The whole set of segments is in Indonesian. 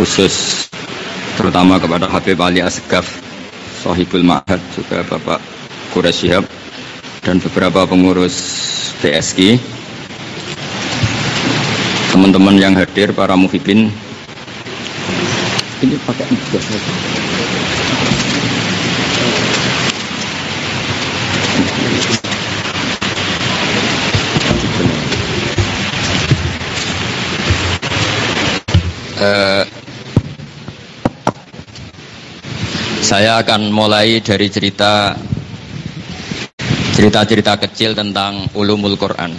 khusus terutama kepada Habib Ali Asgaf Sohibul Ma'had juga Bapak Quraisyihab dan beberapa pengurus PSG teman-teman yang hadir para muhibin. Ini pakai Uh, saya akan mulai dari cerita cerita-cerita kecil tentang ulumul Quran.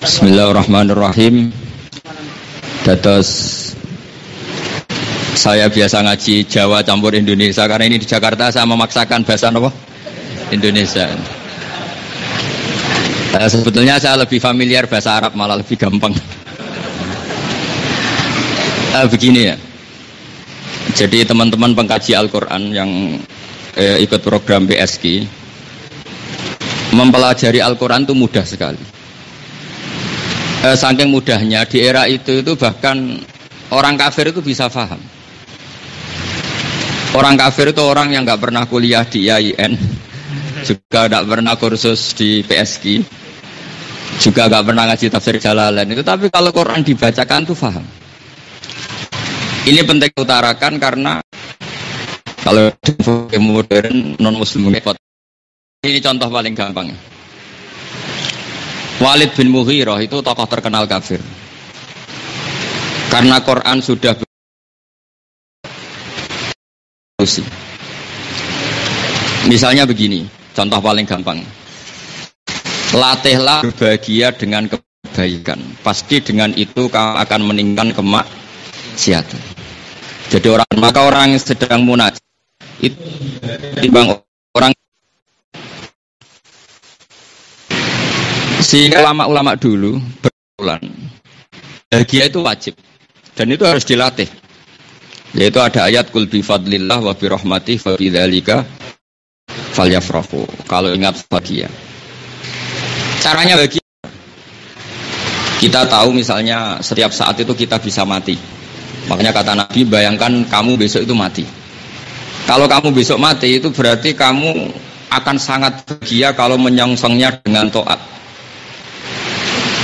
Bismillahirrahmanirrahim. Dados saya biasa ngaji Jawa campur Indonesia karena ini di Jakarta saya memaksakan bahasa apa? Indonesia. Nah, sebetulnya saya lebih familiar bahasa Arab malah lebih gampang. Nah, begini ya. Jadi teman-teman pengkaji Al-Quran yang eh, ikut program BSG mempelajari Al-Quran itu mudah sekali eh, saking mudahnya di era itu itu bahkan orang kafir itu bisa paham. Orang kafir itu orang yang nggak pernah kuliah di IAIN, juga nggak pernah kursus di PSG, juga nggak pernah ngaji tafsir Jalalain itu. Tapi kalau Quran dibacakan tuh paham. Ini penting utarakan karena kalau modern non muslim ini contoh paling gampang. Walid bin Mughirah itu tokoh terkenal kafir. Karena Quran sudah Misalnya begini, contoh paling gampang. Latihlah berbahagia dengan kebaikan. Pasti dengan itu kau akan meninggalkan kemaksiatan. Jadi orang maka orang yang sedang munajat itu timbang Sehingga ulama-ulama dulu berulang bahagia itu wajib dan itu harus dilatih. Yaitu ada ayat kul bi fadlillah wa bi rahmatih falyafrahu. Kalau ingat bahagia. Caranya bahagia kita tahu misalnya setiap saat itu kita bisa mati. Makanya kata Nabi, bayangkan kamu besok itu mati. Kalau kamu besok mati itu berarti kamu akan sangat bahagia kalau menyongsongnya dengan toat.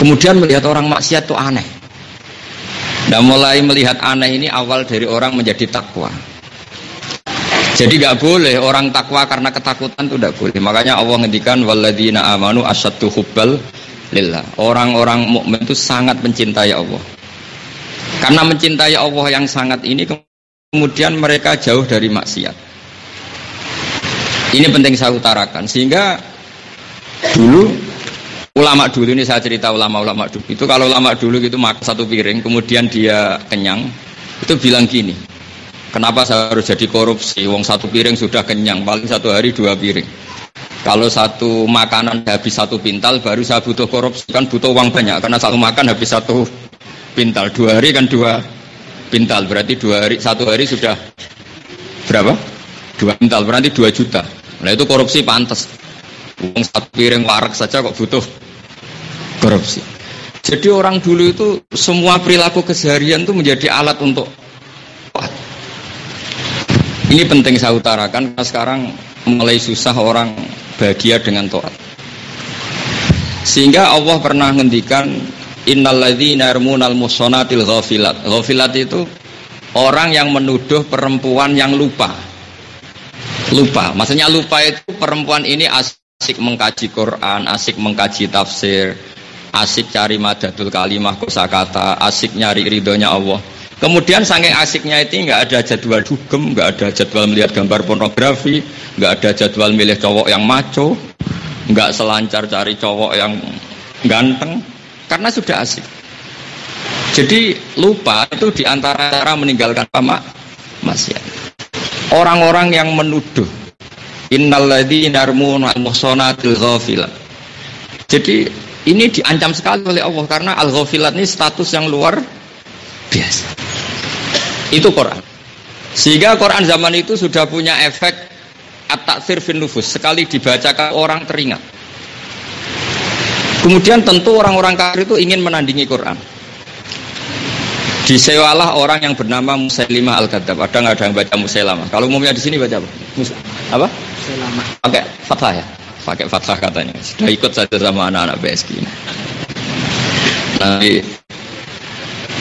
Kemudian melihat orang maksiat itu aneh. Dan mulai melihat aneh ini awal dari orang menjadi takwa. Jadi nggak boleh orang takwa karena ketakutan itu tidak boleh. Makanya Allah ngendikan waladina amanu asyaddu hubbal lillah. Orang-orang mukmin itu sangat mencintai Allah. Karena mencintai Allah yang sangat ini kemudian mereka jauh dari maksiat. Ini penting saya utarakan sehingga dulu Ulama dulu ini saya cerita ulama-ulama dulu. Itu kalau ulama dulu gitu makan satu piring, kemudian dia kenyang, itu bilang gini, kenapa saya harus jadi korupsi? Wong satu piring sudah kenyang, paling satu hari dua piring. Kalau satu makanan habis satu pintal, baru saya butuh korupsi kan butuh uang banyak karena satu makan habis satu pintal, dua hari kan dua pintal, berarti dua hari satu hari sudah berapa? Dua pintal, berarti dua juta. Nah itu korupsi pantas. Uang satu piring warak saja kok butuh korupsi. Jadi orang dulu itu semua perilaku keseharian itu menjadi alat untuk ini penting saya utarakan karena sekarang mulai susah orang bahagia dengan toat. Sehingga Allah pernah ngendikan innalladzina yarmunal musonatil ghafilat. Ghafilat itu orang yang menuduh perempuan yang lupa. Lupa, maksudnya lupa itu perempuan ini as asik mengkaji Quran, asik mengkaji tafsir, asik cari madadul kalimah kosakata, asik nyari ridhonya Allah. Kemudian saking asiknya itu nggak ada jadwal dugem, nggak ada jadwal melihat gambar pornografi, nggak ada jadwal milih cowok yang maco, nggak selancar cari cowok yang ganteng, karena sudah asik. Jadi lupa itu di antara cara meninggalkan apa mak maksiat. Orang-orang yang menuduh innalladzina yarmuna al-muhsanatil. Jadi ini diancam sekali oleh Allah karena al-ghafilat ini status yang luar biasa. Itu Quran. Sehingga Quran zaman itu sudah punya efek at-taksir fin nufus. Sekali dibacakan orang teringat. Kemudian tentu orang-orang kafir itu ingin menandingi Quran. Disewalah orang yang bernama Musailimah Al-Kadzab. Ada nggak ada yang baca Musailamah? Kalau umumnya di sini baca apa? Mus apa? Musailamah. Pakai fathah ya? Pakai fathah katanya. Sudah ikut saja sama anak-anak BSK. Nanti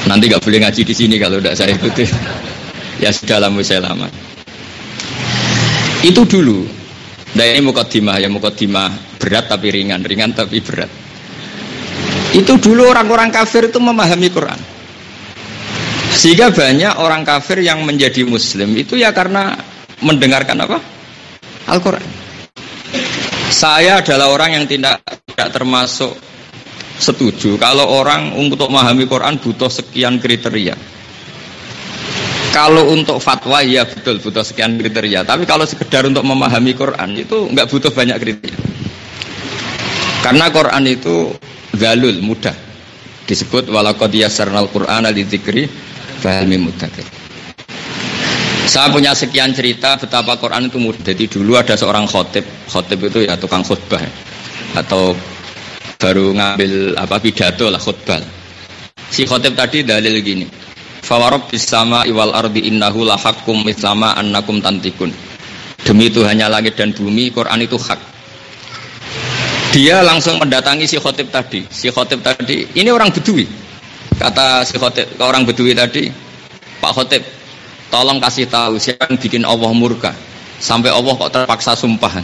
nanti nggak boleh ngaji di sini kalau tidak saya ikuti. ya sudah lah Musailamah. Itu dulu. Nah ini mukaddimah ya mukaddimah berat tapi ringan, ringan tapi berat. Itu dulu orang-orang kafir itu memahami Quran. Sehingga banyak orang kafir yang menjadi muslim itu ya karena mendengarkan apa? Al-Quran. Saya adalah orang yang tidak tidak termasuk setuju kalau orang untuk memahami Quran butuh sekian kriteria. Kalau untuk fatwa ya betul butuh sekian kriteria. Tapi kalau sekedar untuk memahami Quran itu nggak butuh banyak kriteria. Karena Quran itu galul mudah disebut walaqad yassarnal qur'ana lidzikri fahmi mudakir saya punya sekian cerita betapa Quran itu mudah. Jadi dulu ada seorang khotib, khotib itu ya tukang khutbah atau baru ngambil apa pidato lah khutbah. Si khotib tadi dalil gini. Fawarob bisama iwal ardi innahu lahakum mislama annakum tantikun. Demi Tuhannya langit dan bumi, Quran itu hak. Dia langsung mendatangi si khotib tadi. Si khotib tadi, ini orang bedui. Kata si khotib, ke orang bedui tadi, Pak khotib, tolong kasih tahu siapa yang bikin Allah murka. Sampai Allah kok terpaksa sumpahan.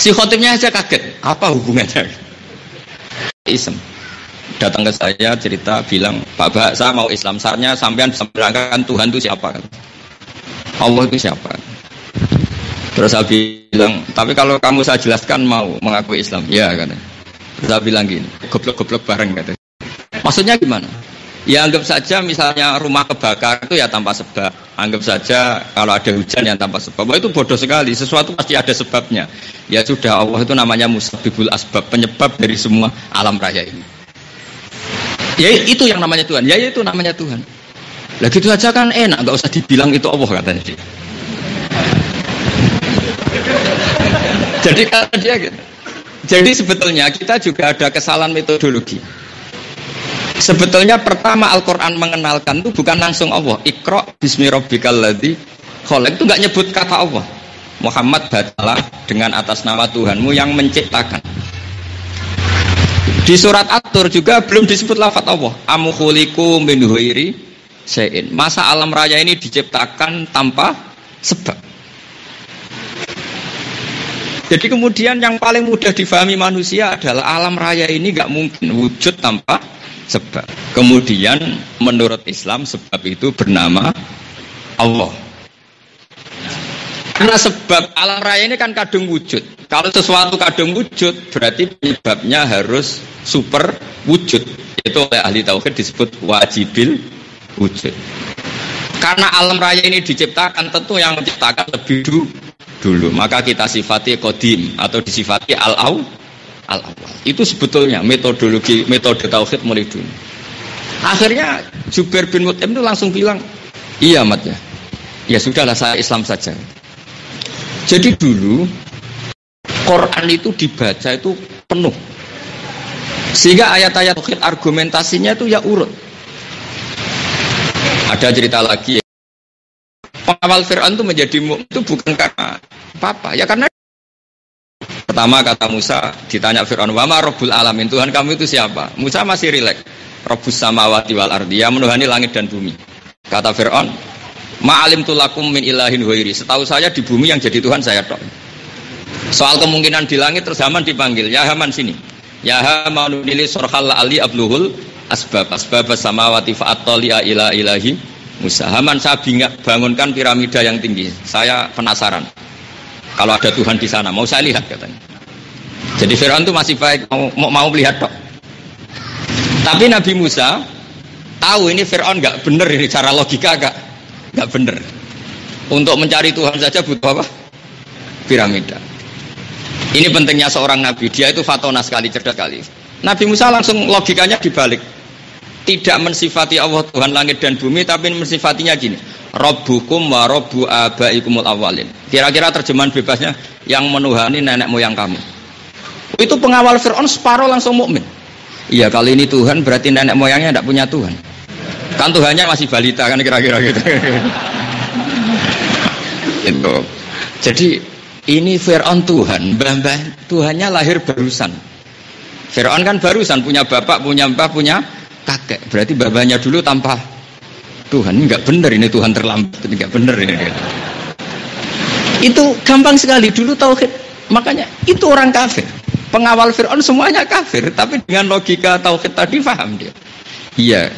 Si khotibnya aja kaget. Apa hubungannya? Isem. Datang ke saya cerita bilang, Pak Bah, saya mau Islam. Sarnya sampean bisa berangkat Tuhan itu siapa? Allah itu siapa? Terus saya bilang, tapi kalau kamu saya jelaskan mau mengakui Islam, ya kan? Saya bilang gini, goblok-goblok bareng kata. Maksudnya gimana? Ya anggap saja misalnya rumah kebakar itu ya tanpa sebab. Anggap saja kalau ada hujan yang tanpa sebab. Wah, itu bodoh sekali. Sesuatu pasti ada sebabnya. Ya sudah Allah itu namanya musabibul asbab, penyebab dari semua alam raya ini. Ya itu yang namanya Tuhan. Ya itu namanya Tuhan. Lah gitu aja kan enak, nggak usah dibilang itu Allah katanya dia. Jadi kata dia gitu. Jadi sebetulnya kita juga ada kesalahan metodologi. Sebetulnya pertama Al-Quran mengenalkan itu bukan langsung Allah. Ikro bismi rabbikal ladzi itu nggak nyebut kata Allah. Muhammad batalah dengan atas nama Tuhanmu yang menciptakan. Di surat At-Tur juga belum disebut lafat Allah. Amukhuliku min huiri Masa alam raya ini diciptakan tanpa sebab. Jadi kemudian yang paling mudah difahami manusia adalah alam raya ini gak mungkin wujud tanpa sebab. Kemudian menurut Islam sebab itu bernama Allah. Karena sebab alam raya ini kan kadung wujud. Kalau sesuatu kadung wujud berarti penyebabnya harus super wujud. Itu oleh ahli tauhid disebut wajibil wujud. Karena alam raya ini diciptakan tentu yang menciptakan lebih dulu maka kita sifati kodim atau disifati al aw al awal itu sebetulnya metodologi metode tauhid mulai dulu akhirnya Jubair bin Mut'im itu langsung bilang iya mat ya. Ya sudahlah saya Islam saja. Jadi dulu Quran itu dibaca itu penuh. Sehingga ayat-ayat tauhid argumentasinya itu ya urut. Ada cerita lagi. Pengawal Fir'aun itu menjadi mu'min itu bukan karena apa-apa, ya karena pertama kata Musa ditanya Fir'aun, "Wama Rabbul Alamin?" Tuhan kamu itu siapa? Musa masih rileks. Rabbus samawati wal ardi, ya menuhani langit dan bumi. Kata Fir'aun, "Ma'alim tulakum min ilahin huiri." Setahu saya di bumi yang jadi Tuhan saya tok. Soal kemungkinan di langit terus Haman dipanggil, "Ya Haman sini." Ya Haman nili sorhal ali abluhul asbab asbab samawati fa'at ila ilahi Musa. Haman saya bangunkan piramida yang tinggi. Saya penasaran. Kalau ada Tuhan di sana, mau saya lihat katanya. Jadi Fir'aun itu masih baik, mau, mau, mau melihat kok. Tapi Nabi Musa tahu ini Fir'aun nggak bener ini cara logika gak nggak bener. Untuk mencari Tuhan saja butuh apa? Piramida. Ini pentingnya seorang nabi. Dia itu fatona sekali, cerdas sekali. Nabi Musa langsung logikanya dibalik tidak mensifati Allah Tuhan langit dan bumi tapi mensifatinya gini. Robbukum wa robbu abaikumul awalin. Kira-kira terjemahan bebasnya yang menuhani nenek moyang kamu. Itu pengawal Fir'aun separuh langsung mukmin. Iya kali ini Tuhan berarti nenek moyangnya tidak punya Tuhan. Kan Tuhannya masih balita kan kira-kira gitu. Itu. Jadi ini Fir'aun Tuhan mbah-mbah Tuhannya lahir barusan. Fir'aun kan barusan punya bapak punya mbah punya kakek. Berarti babanya dulu tanpa Tuhan. Ini nggak benar ini Tuhan terlambat. Ini nggak benar ini itu gampang sekali. Dulu tauhid. Makanya itu orang kafir. Pengawal Fir'aun semuanya kafir. Tapi dengan logika tauhid tadi paham dia. Iya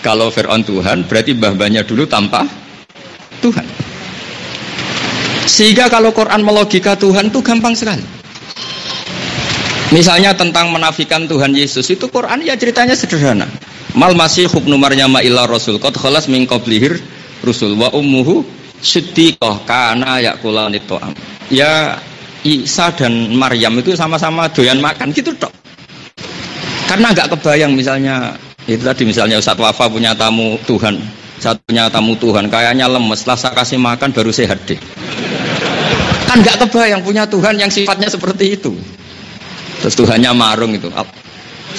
kalau Fir'aun Tuhan berarti babanya dulu tanpa Tuhan. Sehingga kalau Quran melogika Tuhan itu gampang sekali. Misalnya tentang menafikan Tuhan Yesus itu Quran ya ceritanya sederhana. Mal masih hubnu Maryam illa rasul qad khalas min qablihir rusul wa ummuhu siddiqah kana yakulanit ta'am. Ya Isa dan Maryam itu sama-sama doyan makan gitu dok. Karena nggak kebayang misalnya itu tadi misalnya Ustaz Wafa punya tamu Tuhan, satunya tamu Tuhan, kayaknya lemes, setelah saya kasih makan baru sehat deh. Kan nggak kebayang punya Tuhan yang sifatnya seperti itu. Terus Tuhannya marung itu.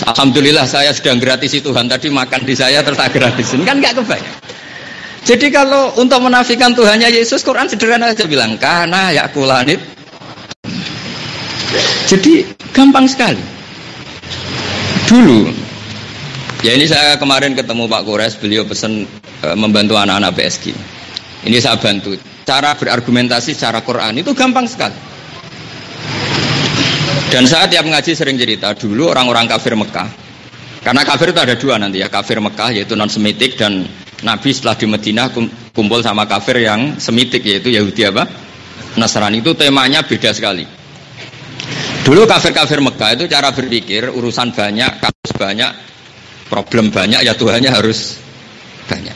Alhamdulillah saya sedang gratis Tuhan tadi makan di saya terus tak gratisin kan nggak kebayang. Jadi kalau untuk menafikan Tuhannya Yesus Quran sederhana saja bilang karena ya kulanit. Jadi gampang sekali. Dulu ya ini saya kemarin ketemu Pak Kores beliau pesan e, membantu anak-anak BSG. Ini saya bantu. Cara berargumentasi secara Quran itu gampang sekali. Dan saya tiap ngaji sering cerita dulu orang-orang kafir Mekah. Karena kafir itu ada dua nanti ya, kafir Mekah yaitu non semitik dan Nabi setelah di Madinah kumpul sama kafir yang semitik yaitu Yahudi apa? Nasrani itu temanya beda sekali. Dulu kafir-kafir Mekah itu cara berpikir urusan banyak, kasus banyak, problem banyak ya Tuhannya harus banyak.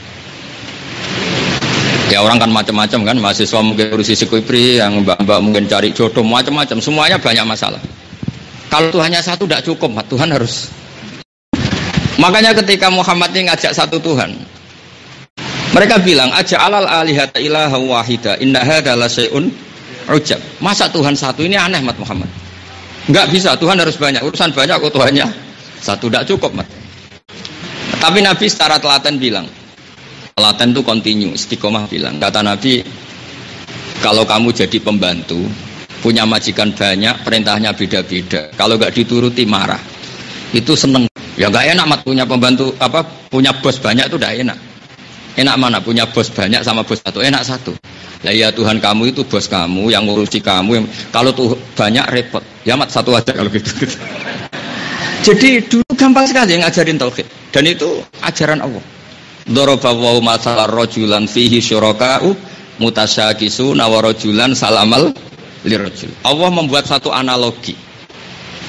Ya orang kan macam-macam kan, mahasiswa mungkin urusi sekupri, yang mbak-mbak mungkin cari jodoh macam-macam, semuanya banyak masalah. Kalau Tuhannya satu tidak cukup, Tuhan harus. Makanya ketika Muhammad ini ngajak satu Tuhan, mereka bilang aja alal alihata ilaha wahida innaha adalah syai'un ujab. Masa Tuhan satu ini aneh Mat Muhammad. Enggak bisa, Tuhan harus banyak. Urusan banyak kok Tuhannya satu tidak cukup Mat. Tapi Nabi secara telaten bilang, telaten itu kontinu, istiqomah bilang. Kata Nabi, kalau kamu jadi pembantu, punya majikan banyak, perintahnya beda-beda. Kalau nggak dituruti marah. Itu seneng. Ya nggak enak mat punya pembantu apa punya bos banyak itu udah enak. Enak mana punya bos banyak sama bos satu? Enak satu. Ya ya Tuhan kamu itu bos kamu yang ngurusi kamu. Yang, kalau tuh banyak repot. Ya mat satu aja kalau gitu. Jadi dulu gampang sekali ngajarin tauhid dan itu ajaran Allah. Dorobawu masalah rojulan fihi syuraka'u mutasyakisu nawarojulan salamal lirajul. Allah membuat satu analogi.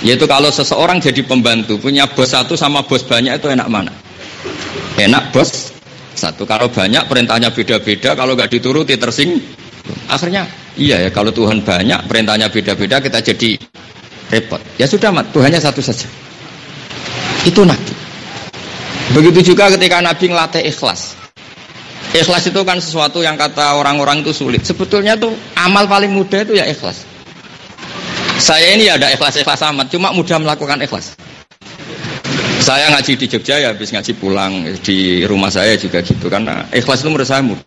Yaitu kalau seseorang jadi pembantu punya bos satu sama bos banyak itu enak mana? Enak bos satu. Kalau banyak perintahnya beda-beda, kalau nggak dituruti tersing. Akhirnya iya ya kalau Tuhan banyak perintahnya beda-beda kita jadi repot. Ya sudah mat, Tuhannya satu saja. Itu Nabi. Begitu juga ketika Nabi ngelatih ikhlas. Ikhlas itu kan sesuatu yang kata orang-orang itu sulit. Sebetulnya tuh amal paling mudah itu ya ikhlas. Saya ini ada ikhlas-ikhlas amat, cuma mudah melakukan ikhlas. Saya ngaji di Jogja ya habis ngaji pulang di rumah saya juga gitu karena ikhlas itu menurut saya mudah.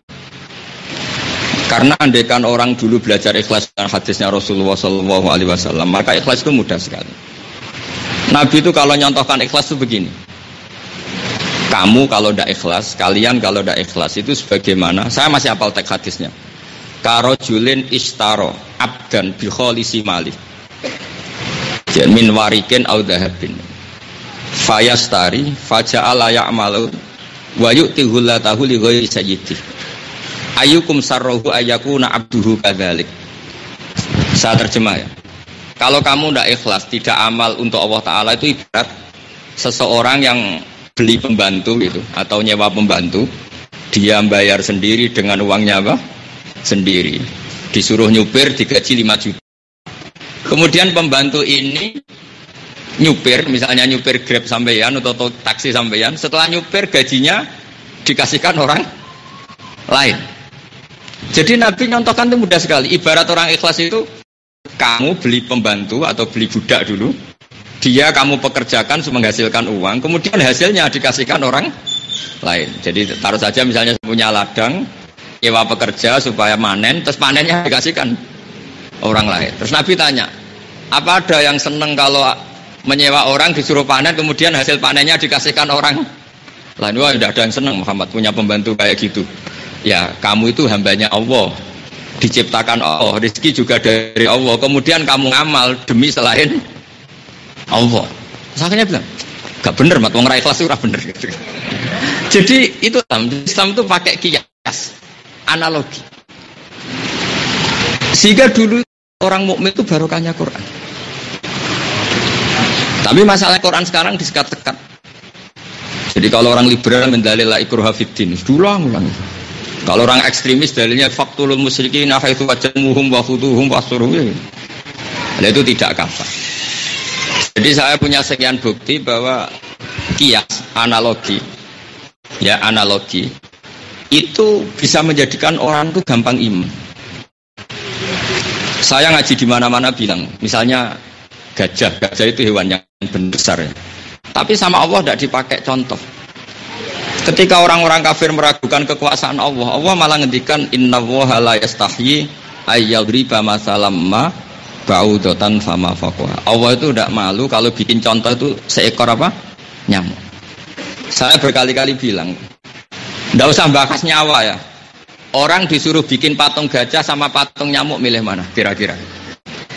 Karena andekan orang dulu belajar ikhlas dan hadisnya Rasulullah Wasallam, maka ikhlas itu mudah sekali. Nabi itu kalau nyontohkan ikhlas itu begini kamu kalau tidak ikhlas, kalian kalau tidak ikhlas itu sebagaimana saya masih apal teks hadisnya. Karo julin istaro abdan bikholisi mali. Min warikin au dahabin. Fayastari faja'ala ya'malu wa yu'tihu tahu li ghairi sayyidi ayukum sarrohu ayakuna abduhu kadzalik saya terjemah ya kalau kamu tidak ikhlas tidak amal untuk Allah Ta'ala itu ibarat seseorang yang beli pembantu gitu atau nyewa pembantu dia bayar sendiri dengan uangnya apa? sendiri disuruh nyupir digaji 5 juta kemudian pembantu ini nyupir, misalnya nyupir grab sampeyan atau taksi sampeyan, setelah nyupir gajinya dikasihkan orang lain. Jadi Nabi nyontohkan itu mudah sekali. Ibarat orang ikhlas itu kamu beli pembantu atau beli budak dulu, dia kamu pekerjakan menghasilkan uang, kemudian hasilnya dikasihkan orang lain. Jadi taruh saja misalnya punya ladang, nyewa pekerja supaya manen, terus panennya dikasihkan orang lain. Terus Nabi tanya, apa ada yang seneng kalau menyewa orang disuruh panen kemudian hasil panennya dikasihkan orang lain wah tidak ada yang senang Muhammad punya pembantu kayak gitu ya kamu itu hambanya Allah diciptakan Allah rezeki juga dari Allah kemudian kamu ngamal demi selain Allah saya bilang gak bener mat wong ikhlas itu bener jadi itu Islam Islam itu pakai kias analogi sehingga dulu orang mukmin itu barokahnya Quran tapi masalah Quran sekarang disekat-sekat. Jadi kalau orang liberal mendalil la ikruha fiddin, ulang-ulang. Kalau orang ekstremis dalilnya faktulul musyrikin haitsu wajadmuhum wa khuduhum wasuruhum. Nah, itu tidak kafir. Jadi saya punya sekian bukti bahwa kias analogi ya analogi itu bisa menjadikan orang itu gampang iman. Saya ngaji di mana-mana bilang, misalnya gajah, gajah itu hewan yang besar ya. Tapi sama Allah tidak dipakai contoh. Ketika orang-orang kafir meragukan kekuasaan Allah, Allah malah ngendikan inna la yastahyi ayyadriba masalam ma ba'udatan fama faqwa. Allah itu tidak malu kalau bikin contoh itu seekor apa? Nyamuk. Saya berkali-kali bilang, tidak usah bahas nyawa ya. Orang disuruh bikin patung gajah sama patung nyamuk milih mana kira-kira?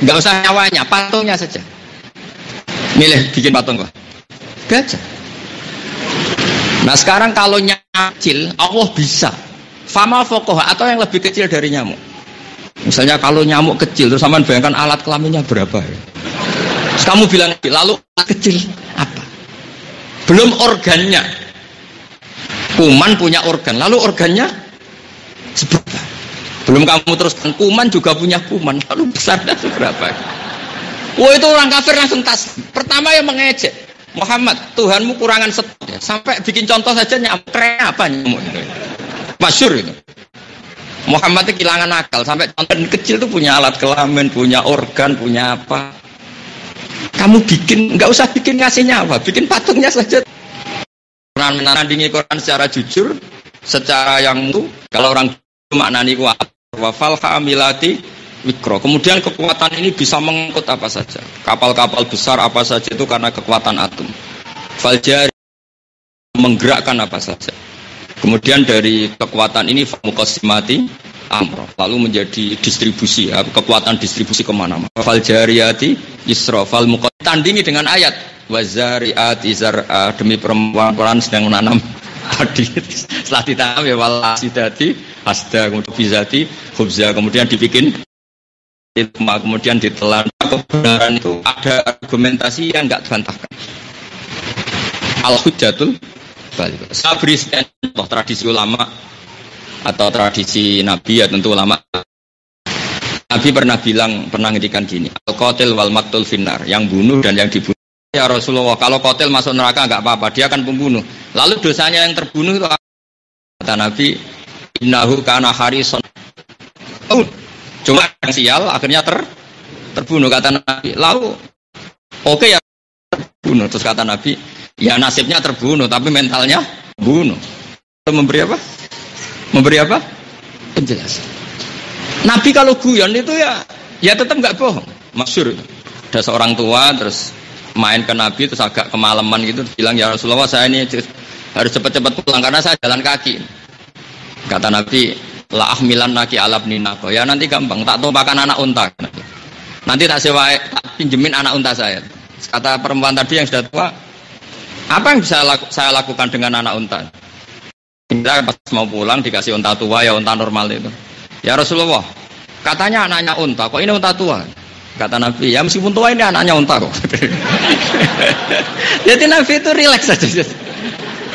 Nggak usah nyawanya, patungnya saja. Milih bikin patung kok. Gajah. Nah sekarang kalau nyacil, Allah bisa. Fama fokoh atau yang lebih kecil dari nyamuk. Misalnya kalau nyamuk kecil, terus sama bayangkan alat kelaminnya berapa ya? Terus kamu bilang, lalu alat kecil apa? Belum organnya. Kuman punya organ, lalu organnya seberapa? Belum kamu teruskan, kuman juga punya kuman, lalu besarnya seberapa? Wah itu orang kafir langsung tas. Pertama yang mengejek. Muhammad, Tuhanmu kurangan stok ya. Sampai bikin contoh saja nyamuk. apa nyamuk? Masyur itu. Muhammad itu kehilangan akal. Sampai contoh kecil tuh punya alat kelamin, punya organ, punya apa. Kamu bikin, nggak usah bikin ngasihnya apa. Bikin patungnya saja. Menandingi Quran secara jujur, secara yang itu. Kalau orang maknani kuat. Wafal hamilati mikro. Kemudian kekuatan ini bisa mengangkut apa saja. Kapal-kapal besar apa saja itu karena kekuatan atom. Faljari menggerakkan apa saja. Kemudian dari kekuatan ini mukosimati amro lalu menjadi distribusi ya, kekuatan distribusi ke mana-mana. Faljariyati isro fal tandingi dengan ayat wazariati zar'a demi perempuan Quran sedang menanam padi setelah ditanam ya wal asidati asda kemudian bizati khubza kemudian dibikin kemudian ditelan. Kebenaran itu ada argumentasi yang nggak dibantahkan al hujjatul balik saya beri contoh tradisi ulama atau tradisi nabi ya tentu ulama Nabi pernah bilang, pernah ngedikan gini, al-qatil wal maktul finar, yang bunuh dan yang dibunuh. Ya Rasulullah, kalau kotil masuk neraka nggak apa-apa, dia akan pembunuh. Lalu dosanya yang terbunuh itu kata Nabi, innahu kana harison. Oh, Cuma yang sial akhirnya ter terbunuh kata Nabi. Lalu oke okay ya terbunuh. Terus kata Nabi, ya nasibnya terbunuh tapi mentalnya bunuh. Memberi apa? Memberi apa? Penjelasan. Nabi kalau guyon itu ya ya tetap nggak bohong. Masyur Ada seorang tua terus main ke Nabi terus agak kemalaman gitu bilang ya Rasulullah saya ini harus cepat-cepat pulang karena saya jalan kaki. Kata Nabi, La ahmilan naki alab ninako. Ya nanti gampang, tak tumpakan anak unta. Nanti tak sewa, tak pinjemin anak unta saya. Kata perempuan tadi yang sudah tua, apa yang bisa laku, saya lakukan dengan anak unta? Kita pas mau pulang dikasih unta tua ya unta normal itu. Ya Rasulullah, katanya anaknya unta, kok ini unta tua? Kata Nabi, ya meskipun tua ini anaknya unta kok. Jadi Nabi itu rileks saja.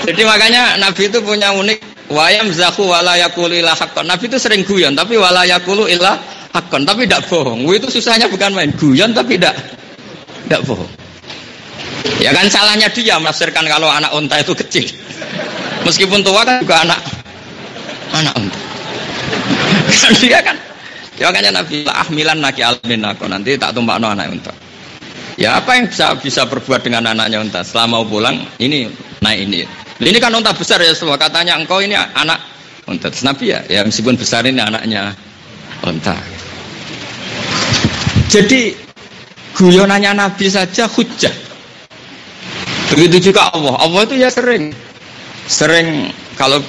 Jadi makanya Nabi itu punya unik wayam zaku wala yakulu ila hakon. Nabi itu sering guyon tapi wala yakulu ila hakon tapi tidak bohong. Itu susahnya bukan main guyon tapi tidak tidak bohong. Ya kan salahnya dia menafsirkan kalau anak unta itu kecil. Meskipun tua kan juga anak anak unta. kan dia kan ya makanya Nabi ahmilan naki almin aku nanti tak tumpah no anak unta. Ya apa yang bisa bisa berbuat dengan anaknya unta? Setelah mau pulang ini naik ini. Ini kan unta besar ya semua katanya engkau ini anak unta. Nabi ya, ya meskipun besar ini anaknya unta. Jadi guyonannya Nabi saja hujah. Begitu juga Allah. Allah itu ya sering. Sering kalau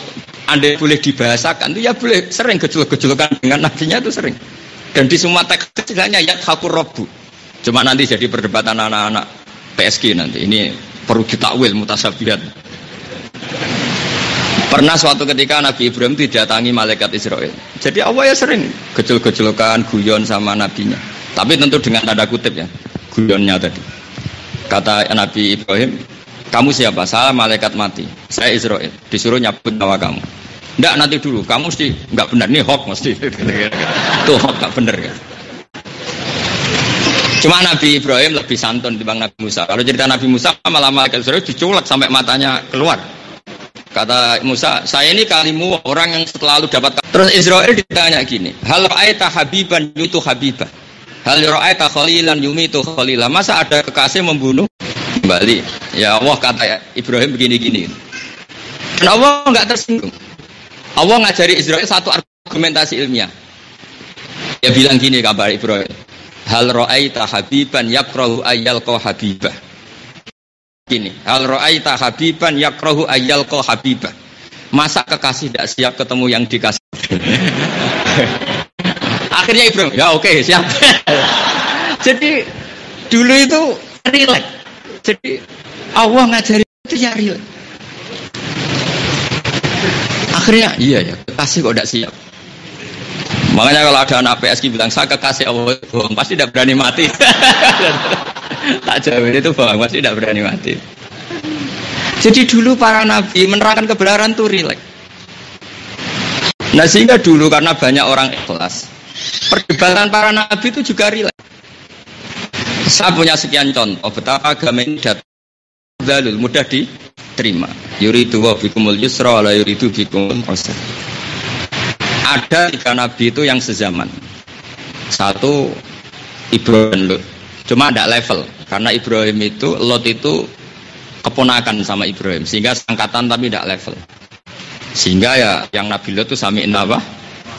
anda boleh dibahasakan itu ya boleh. Sering gejol-gejolkan dengan nabinya itu sering. Dan di semua teks kecilnya ya hakur robu cuma nanti jadi perdebatan anak-anak PSG nanti. Ini perlu ditakwil mutasabihat pernah suatu ketika Nabi Ibrahim didatangi malaikat Israel. Jadi Allah ya sering gejol-gejolkan guyon sama nabinya. Tapi tentu dengan tanda kutip ya guyonnya tadi kata Nabi Ibrahim kamu siapa? Saya malaikat mati. Saya Israel. Disuruh nyabut nyawa kamu. Enggak nanti dulu. Kamu mesti enggak benar. Ini hoax mesti. Itu hoax enggak benar ya. Cuma Nabi Ibrahim lebih santun dibanding Nabi Musa. Kalau cerita Nabi Musa malah malaikat Israel diculak sampai matanya keluar. Kata Musa, saya ini kalimu orang yang selalu dapat. Terus Israel ditanya gini, hal ra'aita habiban yutu habibah. Hal ra'aita khalilan yumitu khalilah. Masa ada kekasih membunuh? Kembali ya Allah kata Ibrahim begini-gini. Dan Allah nggak tersinggung. Allah ngajari Israel satu argumentasi ilmiah. Ya bilang gini kabar Ibrahim. Hal ro'aita habiban yakrohu ayyal habibah. Gini. Hal ro'aita habiban yakrohu ayyal habibah. Masa kekasih tidak siap ketemu yang dikasih akhirnya Ibrahim ya oke okay, siap jadi dulu itu relax jadi Allah ngajari itu ya real. Akhirnya iya ya, kekasih kok tidak siap. Makanya kalau ada anak PSG bilang saya kekasih Allah bohong, pasti tidak berani mati. tak jawab itu bohong, pasti tidak berani mati. Jadi dulu para nabi menerangkan kebenaran itu rileks. Nah sehingga dulu karena banyak orang ikhlas, perdebatan para nabi itu juga rileks. Saya punya sekian contoh betapa agama ini datang mudah diterima. Yuridu wa bikumul yusra wa yuridu bikumul usra. Ada tiga nabi itu yang sezaman. Satu Ibrahim Lut. Cuma ada level karena Ibrahim itu Lot itu keponakan sama Ibrahim sehingga sangkatan tapi tidak level. Sehingga ya yang Nabi Lot itu sami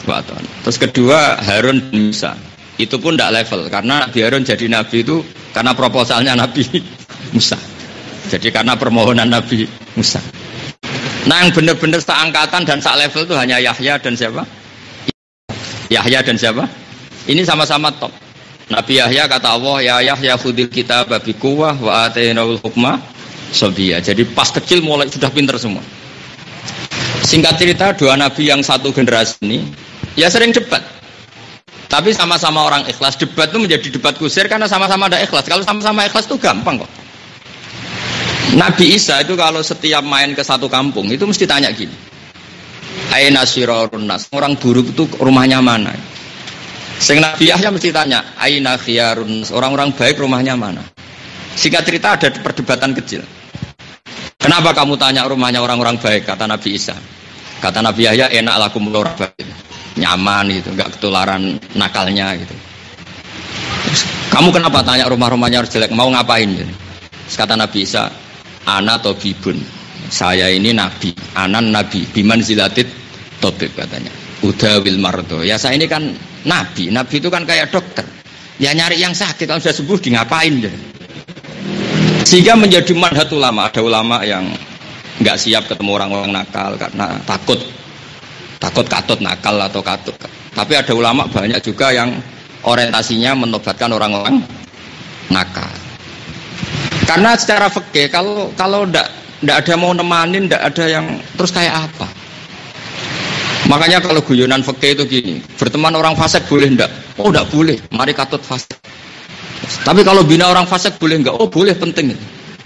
apa? Terus kedua Harun bin Musa itu pun tidak level karena Nabi Harun jadi nabi itu karena proposalnya Nabi Musa. Jadi karena permohonan Nabi Musa. Nah yang benar-benar seangkatan dan sak level itu hanya Yahya dan siapa? Yahya dan siapa? Ini sama-sama top. Nabi Yahya kata Allah, ya Yahya fudil kita babi kuwah wa atainahul hukma sobia. Jadi pas kecil mulai sudah pinter semua. Singkat cerita dua nabi yang satu generasi ini ya sering debat tapi sama-sama orang ikhlas. Debat itu menjadi debat kusir karena sama-sama ada ikhlas. Kalau sama-sama ikhlas itu gampang kok. Nabi Isa itu kalau setiap main ke satu kampung itu mesti tanya gini. Aina nas. Orang buruk itu rumahnya mana? Sing Nabi Yahya mesti tanya, Aina khiyarun Orang-orang baik rumahnya mana? Singkat cerita ada perdebatan kecil. Kenapa kamu tanya rumahnya orang-orang baik? Kata Nabi Isa. Kata Nabi Yahya, enak lakum orang nyaman gitu, nggak ketularan nakalnya gitu. kamu kenapa tanya rumah-rumahnya harus jelek? Mau ngapain? Gitu? Kata Nabi Isa, Ana atau bibun. Saya ini nabi, anan nabi, biman zilatit topik katanya. Udah wilmardo. Ya saya ini kan nabi, nabi itu kan kayak dokter. Ya nyari yang sakit, kalau sudah sembuh di ngapain? Gitu. Sehingga menjadi manhat ulama. Ada ulama yang nggak siap ketemu orang-orang nakal karena takut takut katut nakal atau katut tapi ada ulama banyak juga yang orientasinya menobatkan orang-orang nakal karena secara fikih kalau kalau ndak ndak ada mau nemanin ndak ada yang terus kayak apa Makanya kalau guyonan fakta itu gini, berteman orang fasik boleh enggak? Oh enggak boleh, mari katut fasik. Tapi kalau bina orang fasik boleh enggak? Oh boleh penting.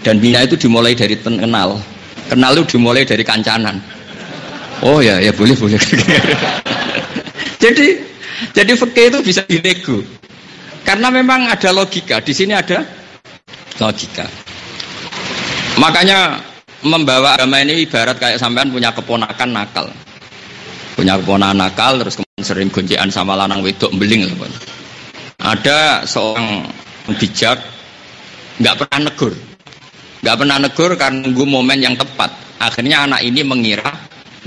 Dan bina itu dimulai dari kenal. Kenal itu dimulai dari kancanan. Oh ya ya boleh boleh. jadi jadi fakta itu bisa dinego. Karena memang ada logika. Di sini ada logika. Makanya membawa agama ini ibarat kayak sampean punya keponakan nakal punya keponakan nakal terus kemudian sering gonjekan sama lanang wedok beling ada seorang bijak nggak pernah negur nggak pernah negur karena nunggu momen yang tepat akhirnya anak ini mengira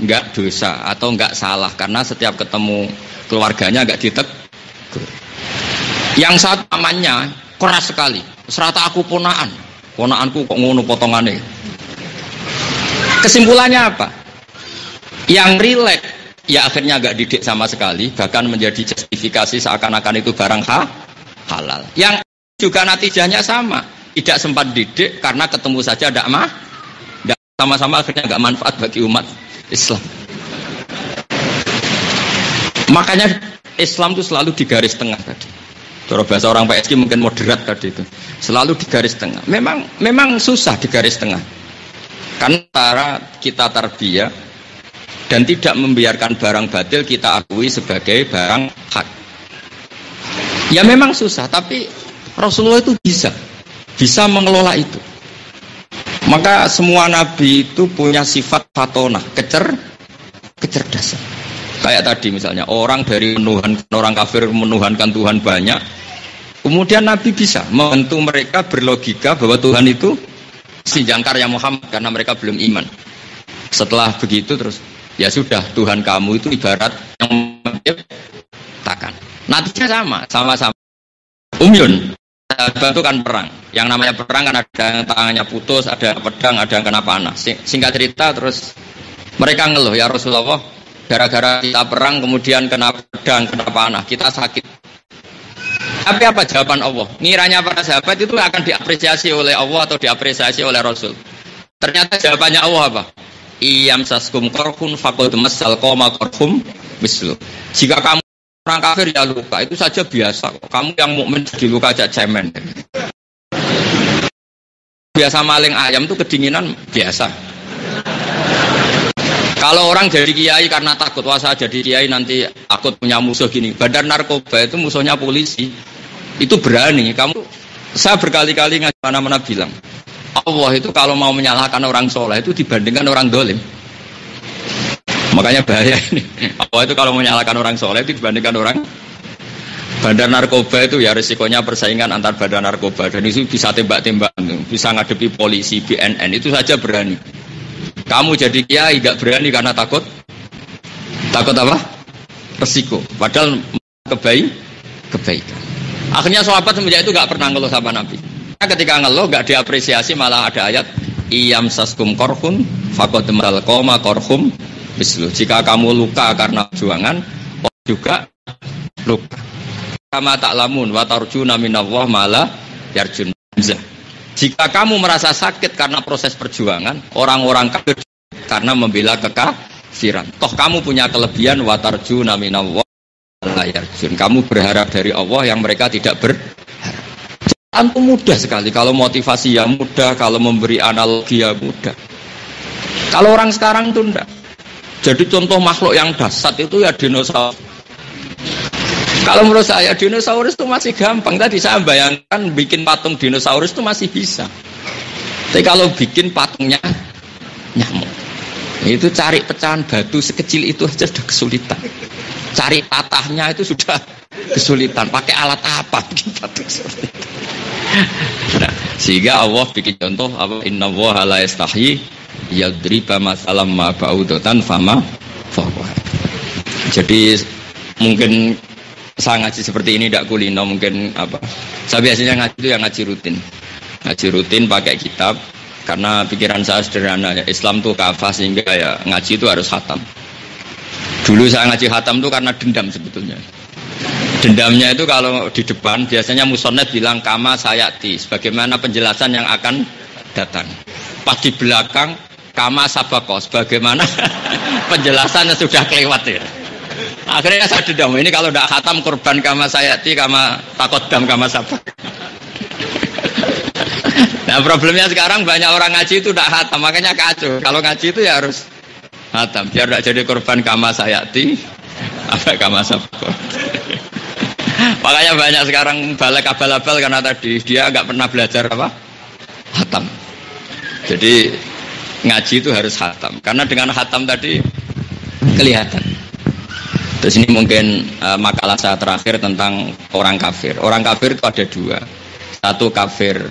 nggak dosa atau nggak salah karena setiap ketemu keluarganya nggak ditegur. Yang satu amannya keras sekali serata aku ponaan. Ponaanku kok ngono potongannya kesimpulannya apa? Yang rileks ya akhirnya agak didik sama sekali bahkan menjadi justifikasi seakan-akan itu barang ha, halal. Yang juga natijahnya sama tidak sempat didik karena ketemu saja tidak mah sama-sama akhirnya nggak manfaat bagi umat Islam. Makanya Islam itu selalu di garis tengah tadi. Cara bahasa orang PSG mungkin moderat tadi itu. Selalu di garis tengah. Memang memang susah di garis tengah. Karena antara kita tarbiyah dan tidak membiarkan barang batil kita akui sebagai barang hak. Ya memang susah, tapi Rasulullah itu bisa, bisa mengelola itu. Maka semua nabi itu punya sifat fatona, kecer, kecerdasan. Kayak tadi misalnya orang dari menuhan orang kafir menuhankan Tuhan banyak, kemudian Nabi bisa membantu mereka berlogika bahwa Tuhan itu si jangkar yang Muhammad karena mereka belum iman. Setelah begitu terus ya sudah Tuhan kamu itu ibarat yang menciptakan. Nantinya sama, sama-sama. Umyun, bantu kan perang. Yang namanya perang kan ada yang tangannya putus, ada pedang, ada yang kena panah. Singkat cerita terus mereka ngeluh ya Rasulullah, gara-gara kita perang kemudian kena pedang, kena panah, kita sakit. Tapi apa jawaban Allah? Ngiranya para sahabat itu akan diapresiasi oleh Allah atau diapresiasi oleh Rasul. Ternyata jawabannya Allah apa? iyam saskum korhun fakul masal koma korhum mislu. Jika kamu orang kafir ya luka, itu saja biasa. Kamu yang mukmin di luka aja cemen. Biasa maling ayam itu kedinginan biasa. Kalau orang jadi kiai karena takut wah saya jadi kiai nanti takut punya musuh gini. Badan narkoba itu musuhnya polisi. Itu berani. Kamu saya berkali-kali mana-mana bilang Allah itu kalau mau menyalahkan orang soleh itu dibandingkan orang dolim. Makanya bahaya ini. Allah itu kalau menyalahkan orang soleh itu dibandingkan orang bandar narkoba itu ya resikonya persaingan antar bandar narkoba dan itu bisa tembak-tembak, bisa ngadepi polisi, BNN itu saja berani. Kamu jadi kiai gak berani karena takut takut apa? Resiko. Padahal kebaik kebaikan. Akhirnya sahabat semenjak itu gak pernah ngeluh sama Nabi ketika ngeluh gak diapresiasi malah ada ayat iyam saskum korhun fakot koma korhum mislu jika kamu luka karena perjuangan juga luka. Kama tak lamun watarjuna minallah malah yarjun. Jika kamu merasa sakit karena proses perjuangan orang-orang kafir karena membela kekafiran. Toh kamu punya kelebihan watarjuna minallah yarjun. Kamu berharap dari Allah yang mereka tidak berharap. Antum mudah sekali. Kalau motivasi ya mudah, kalau memberi analogi ya mudah. Kalau orang sekarang itu enggak. Jadi contoh makhluk yang dasar itu ya dinosaurus. Kalau menurut saya dinosaurus itu masih gampang. Tadi saya bayangkan bikin patung dinosaurus itu masih bisa. Tapi kalau bikin patungnya nyamuk, itu cari pecahan batu sekecil itu aja sudah kesulitan. Cari patahnya itu sudah kesulitan. Pakai alat apa bikin patung seperti itu? Nah, sehingga Allah bikin contoh apa? Inna wa la yastahi yadriba masalam ma ba'udatan fama fawwa jadi mungkin saya ngaji seperti ini tidak kulino mungkin apa? Saya biasanya ngaji itu yang ngaji rutin. Ngaji rutin pakai kitab karena pikiran saya sederhana. Ya Islam tuh kafah sehingga ya ngaji itu harus hatam dulu saya ngaji hatam tuh karena dendam sebetulnya Dendamnya itu kalau di depan biasanya musonet bilang kama sayati. Sebagaimana penjelasan yang akan datang. Pas di belakang kama sabakos bagaimana penjelasannya sudah kelewat ya. Akhirnya saya dendam ini kalau tidak khatam korban kama sayati kama takut dam kama sabak nah problemnya sekarang banyak orang ngaji itu tidak khatam makanya kacau. Kalau ngaji itu ya harus khatam. Biar tidak jadi korban kama sayati apa kama sabak makanya banyak sekarang balik abal-abal karena tadi dia nggak pernah belajar apa? Khatam jadi ngaji itu harus hatam. Karena dengan hatam tadi kelihatan. Terus ini mungkin uh, makalah saya terakhir tentang orang kafir. Orang kafir itu ada dua. Satu kafir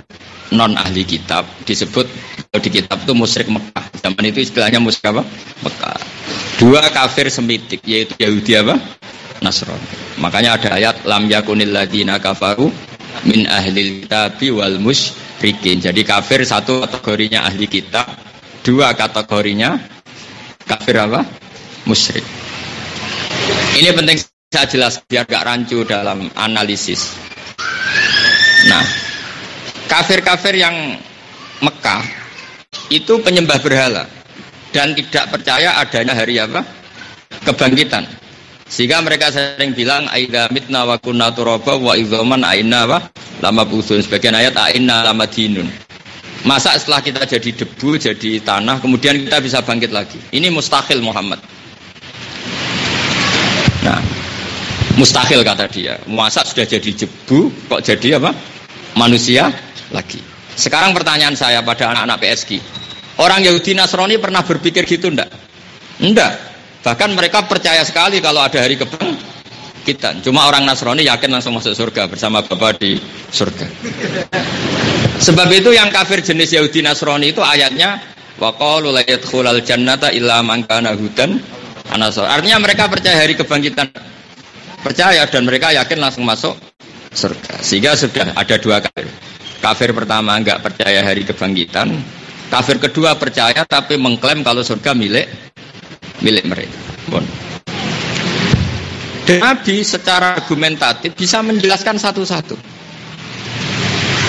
non ahli kitab. Disebut di kitab itu musyrik Mekah. Zaman itu istilahnya musyrik apa? Mekah. Dua kafir semitik yaitu Yahudi apa Nasrani makanya ada ayat lam yakunil ladina kafaru min ahli kitab wal musyrikin jadi kafir satu kategorinya ahli kitab dua kategorinya kafir apa? Musyrik. Ini penting saya jelas biar gak rancu dalam analisis. Nah, kafir-kafir yang Mekah itu penyembah berhala dan tidak percaya adanya hari apa? Kebangkitan. Sehingga mereka sering bilang aida mitna wa kunna turaba wa idzaman aina wa lama busun sebagian ayat aina lama dinun. Masa setelah kita jadi debu, jadi tanah, kemudian kita bisa bangkit lagi. Ini mustahil Muhammad. Nah, mustahil kata dia. Masa sudah jadi debu, kok jadi apa? Manusia lagi. Sekarang pertanyaan saya pada anak-anak PSG. Orang Yahudi Nasrani pernah berpikir gitu enggak? Enggak. Bahkan mereka percaya sekali kalau ada hari kebangkitan. Cuma orang Nasrani yakin langsung masuk surga bersama Bapak di surga. Sebab itu yang kafir jenis Yahudi Nasrani itu ayatnya wa qalu la yadkhulal jannata. Artinya mereka percaya hari kebangkitan. Percaya dan mereka yakin langsung masuk surga. Sehingga sudah ada dua kafir. Kafir pertama enggak percaya hari kebangkitan. Kafir kedua percaya tapi mengklaim kalau surga milik milik mereka. Bon. Dan Nabi secara argumentatif bisa menjelaskan satu-satu.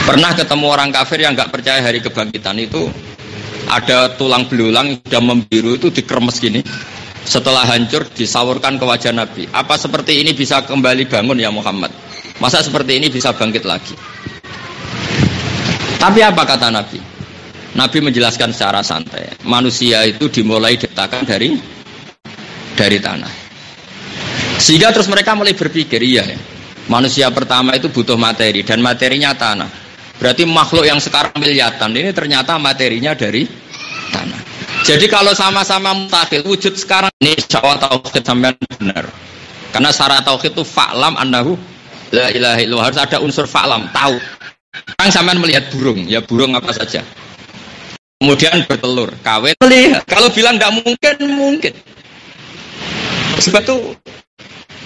Pernah ketemu orang kafir yang nggak percaya hari kebangkitan itu ada tulang belulang sudah membiru itu dikremes gini. Setelah hancur disawurkan ke wajah Nabi. Apa seperti ini bisa kembali bangun ya Muhammad? Masa seperti ini bisa bangkit lagi? Tapi apa kata Nabi? Nabi menjelaskan secara santai. Manusia itu dimulai diciptakan dari dari tanah. Sehingga terus mereka mulai berpikir, iya ya. Manusia pertama itu butuh materi dan materinya tanah. Berarti makhluk yang sekarang miliatan ini ternyata materinya dari tanah. Jadi kalau sama-sama mutakhil wujud sekarang ini insya tauhid sampean benar. Karena syarat tauhid itu fa'lam annahu la ilaha illallah harus ada unsur fa'lam, tahu. Sekarang sampean melihat burung, ya burung apa saja. Kemudian bertelur, kawin. Melihat. Kalau bilang tidak mungkin, mungkin. Sebab itu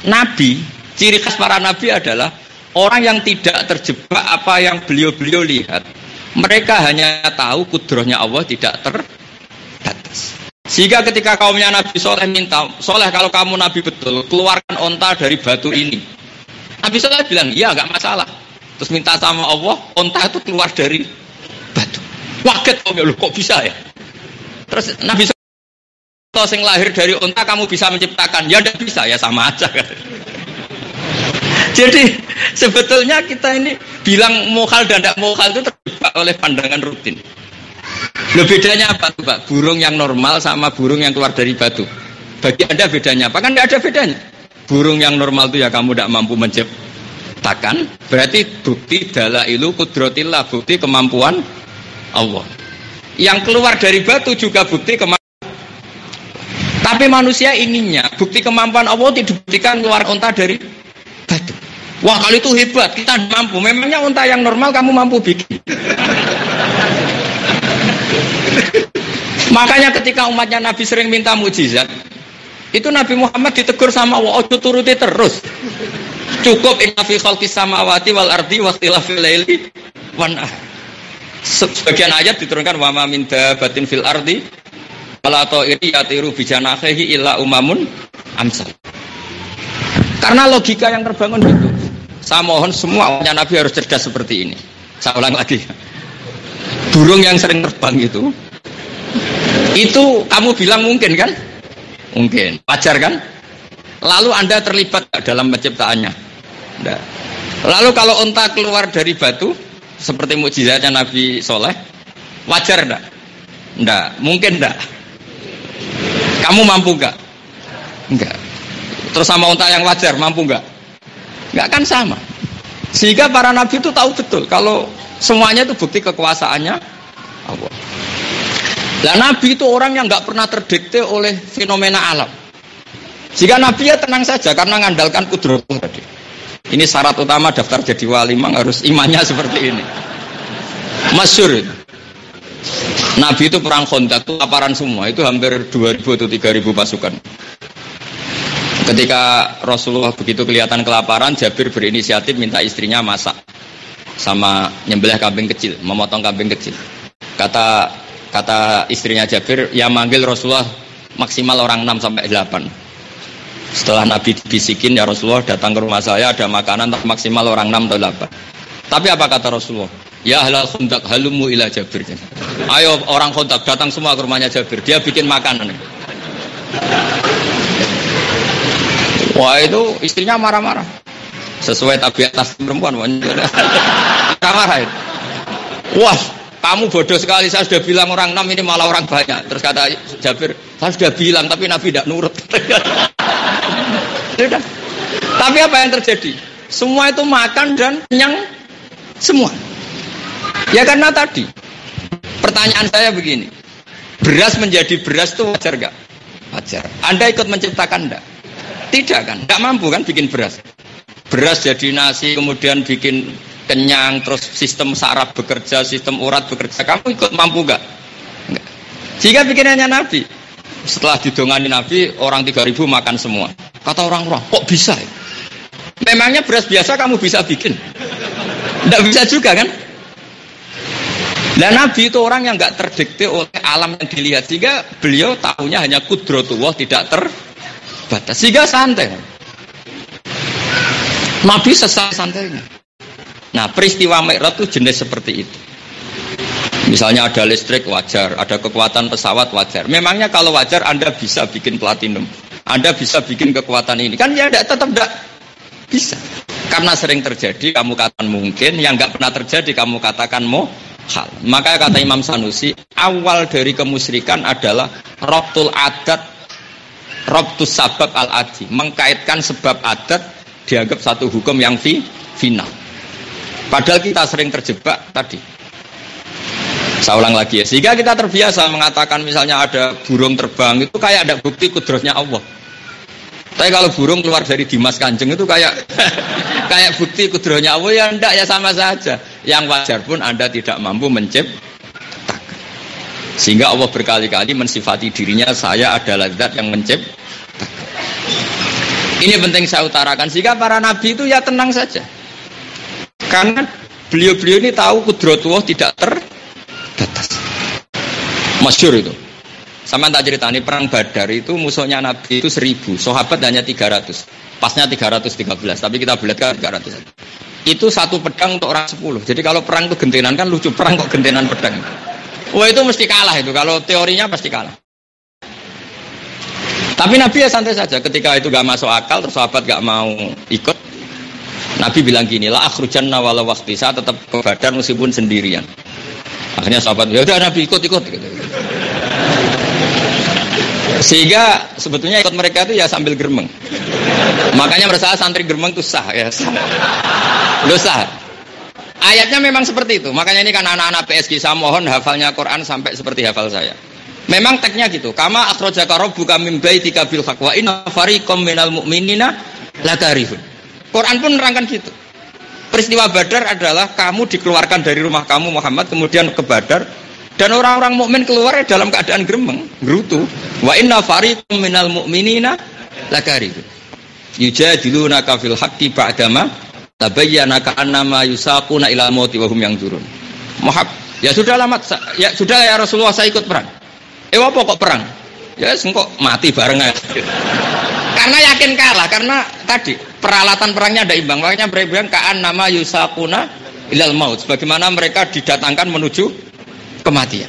Nabi, ciri khas para Nabi adalah Orang yang tidak terjebak apa yang beliau-beliau lihat, mereka hanya tahu kudrohnya Allah tidak terbatas. Sehingga ketika kaumnya Nabi Soleh minta, Soleh kalau kamu Nabi betul, keluarkan onta dari batu ini. Nabi Soleh bilang, iya nggak masalah. Terus minta sama Allah, onta itu keluar dari batu. Waget kok, kok bisa ya? Terus Nabi sing lahir dari onta kamu bisa menciptakan, ya tidak bisa, ya sama aja kan. Jadi sebetulnya kita ini bilang mokal dan tidak mokal itu terjebak oleh pandangan rutin. Lo bedanya apa tuh Pak? Burung yang normal sama burung yang keluar dari batu. Bagi Anda bedanya apa? Kan nggak ada bedanya. Burung yang normal itu ya kamu tidak mampu menciptakan. Berarti bukti dalailu kudrotillah. Bukti kemampuan Allah. Yang keluar dari batu juga bukti kemampuan. Tapi manusia inginnya bukti kemampuan Allah dibuktikan keluar onta dari batu. Wah kalau itu hebat, kita mampu. Memangnya unta yang normal kamu mampu bikin. Makanya ketika umatnya Nabi sering minta mujizat, itu Nabi Muhammad ditegur sama Allah, ojo turuti terus. Cukup inna fi khalqis samawati wal ardi wa ikhtilafil laili wan Sebagian ayat diturunkan wa ma min dabatin fil ardi wala ta'iri yatiru bijanahihi illa umamun amsal. Karena logika yang terbangun itu. Saya mohon semua Nabi harus cerdas seperti ini. Saya ulang lagi. Burung yang sering terbang itu Itu kamu bilang mungkin kan? Mungkin. Wajar kan? Lalu Anda terlibat dalam penciptaannya? Enggak. Lalu kalau unta keluar dari batu seperti mukjizatnya Nabi Soleh, wajar enggak? Enggak. Mungkin enggak? Kamu mampu enggak? Enggak. Terus sama unta yang wajar mampu enggak? Enggak kan sama. Sehingga para nabi itu tahu betul kalau semuanya itu bukti kekuasaannya Allah. Nah Nabi itu orang yang nggak pernah terdikte oleh fenomena alam. Jika Nabi ya tenang saja karena mengandalkan kudrat tadi. Ini syarat utama daftar jadi wali memang harus imannya seperti ini. Masyur Nabi itu perang kontak itu laparan semua itu hampir 2000 atau 3000 pasukan. Ketika Rasulullah begitu kelihatan kelaparan, Jabir berinisiatif minta istrinya masak sama nyembelih kambing kecil, memotong kambing kecil. Kata Kata istrinya Jabir, yang manggil Rasulullah maksimal orang 6 sampai 8. Setelah Nabi bisikin ya Rasulullah datang ke rumah saya ada makanan maksimal orang 6 atau 8. Tapi apa kata Rasulullah? Ya halal khundak halumu ila Jabir. Ayo orang khundak datang semua ke rumahnya Jabir. Dia bikin makanan. Wah itu istrinya marah-marah. Sesuai tabiat tas perempuan. Marah-marah itu. Wah kamu bodoh sekali, saya sudah bilang orang enam ini malah orang banyak. Terus kata Jabir, saya sudah bilang tapi Nabi tidak nurut. Sudah. Tapi apa yang terjadi? Semua itu makan dan kenyang semua. Ya karena tadi pertanyaan saya begini, beras menjadi beras itu wajar gak? Wajar. Anda ikut menciptakan enggak? Tidak kan? Enggak mampu kan bikin beras. Beras jadi nasi, kemudian bikin kenyang, terus sistem saraf bekerja, sistem urat bekerja, kamu ikut mampu gak? Enggak. Jika bikinannya Nabi, setelah didongani Nabi, orang 3000 makan semua. Kata orang-orang, kok bisa ya? Memangnya beras biasa kamu bisa bikin? Tidak bisa juga kan? Dan Nabi itu orang yang nggak terdikte oleh alam yang dilihat sehingga beliau tahunya hanya kudrotullah tidak terbatas sehingga santai. Nabi sesat santainya. Nah peristiwa Mi'raj itu jenis seperti itu. Misalnya ada listrik wajar, ada kekuatan pesawat wajar. Memangnya kalau wajar Anda bisa bikin platinum, Anda bisa bikin kekuatan ini. Kan ya tetap tidak bisa. Karena sering terjadi, kamu katakan mungkin, yang nggak pernah terjadi, kamu katakan mau hal. Maka kata Imam Sanusi, awal dari kemusyrikan adalah robtul adat, robtus sabab al adi, mengkaitkan sebab adat dianggap satu hukum yang fi, final. Padahal kita sering terjebak tadi. Saya ulang lagi ya. Sehingga kita terbiasa mengatakan misalnya ada burung terbang itu kayak ada bukti kudrotnya Allah. Tapi kalau burung keluar dari Dimas Kanjeng itu kayak kayak bukti kudrohnya Allah ya enggak ya sama saja. Yang wajar pun Anda tidak mampu menciptakan. Sehingga Allah berkali-kali mensifati dirinya saya adalah zat yang menciptakan. Ini penting saya utarakan sehingga para nabi itu ya tenang saja. Karena beliau-beliau ini tahu kudrotullah tidak terbatas. Masyur itu. Sama tak cerita ini perang Badar itu musuhnya Nabi itu seribu, sahabat hanya 300. Pasnya 313, tapi kita bulatkan 300. Itu satu pedang untuk orang 10. Jadi kalau perang itu gentenan kan lucu, perang kok gentenan pedang. Wah itu mesti kalah itu, kalau teorinya pasti kalah. Tapi Nabi ya santai saja, ketika itu gak masuk akal, terus sahabat gak mau ikut, Nabi bilang gini, lah akhrujan nawala waktu saya tetap ke Badar meskipun sendirian. Akhirnya sahabat, ya udah Nabi ikut ikut. Gitu. Sehingga sebetulnya ikut mereka itu ya sambil germeng. Makanya merasa santri germeng itu sah ya. Sah. Loh sah. Ayatnya memang seperti itu. Makanya ini kan anak-anak PSG saya mohon hafalnya Quran sampai seperti hafal saya. Memang teksnya gitu. Kama akhrajaka rabbuka min baitika bil haqq wa inna fariqam minal mu'minina. Quran pun menerangkan gitu. Peristiwa Badar adalah kamu dikeluarkan dari rumah kamu Muhammad kemudian ke Badar dan orang-orang mukmin keluar dalam keadaan gremeng, gerutu. Wa inna fariqum minal mu'minina lakarihun. Yujadilunaka fil haqqi ba'dama tabayyana ka'annama yusaquna ila mauti wa hum yang turun. Mohab, ya sudah lama ya sudah ya Rasulullah saya ikut perang. Eh apa kok perang? Ya kok mati bareng aja. karena yakin kalah karena tadi peralatan perangnya ada imbang makanya mereka bilang kaan nama yusakuna ilal maut sebagaimana mereka didatangkan menuju kematian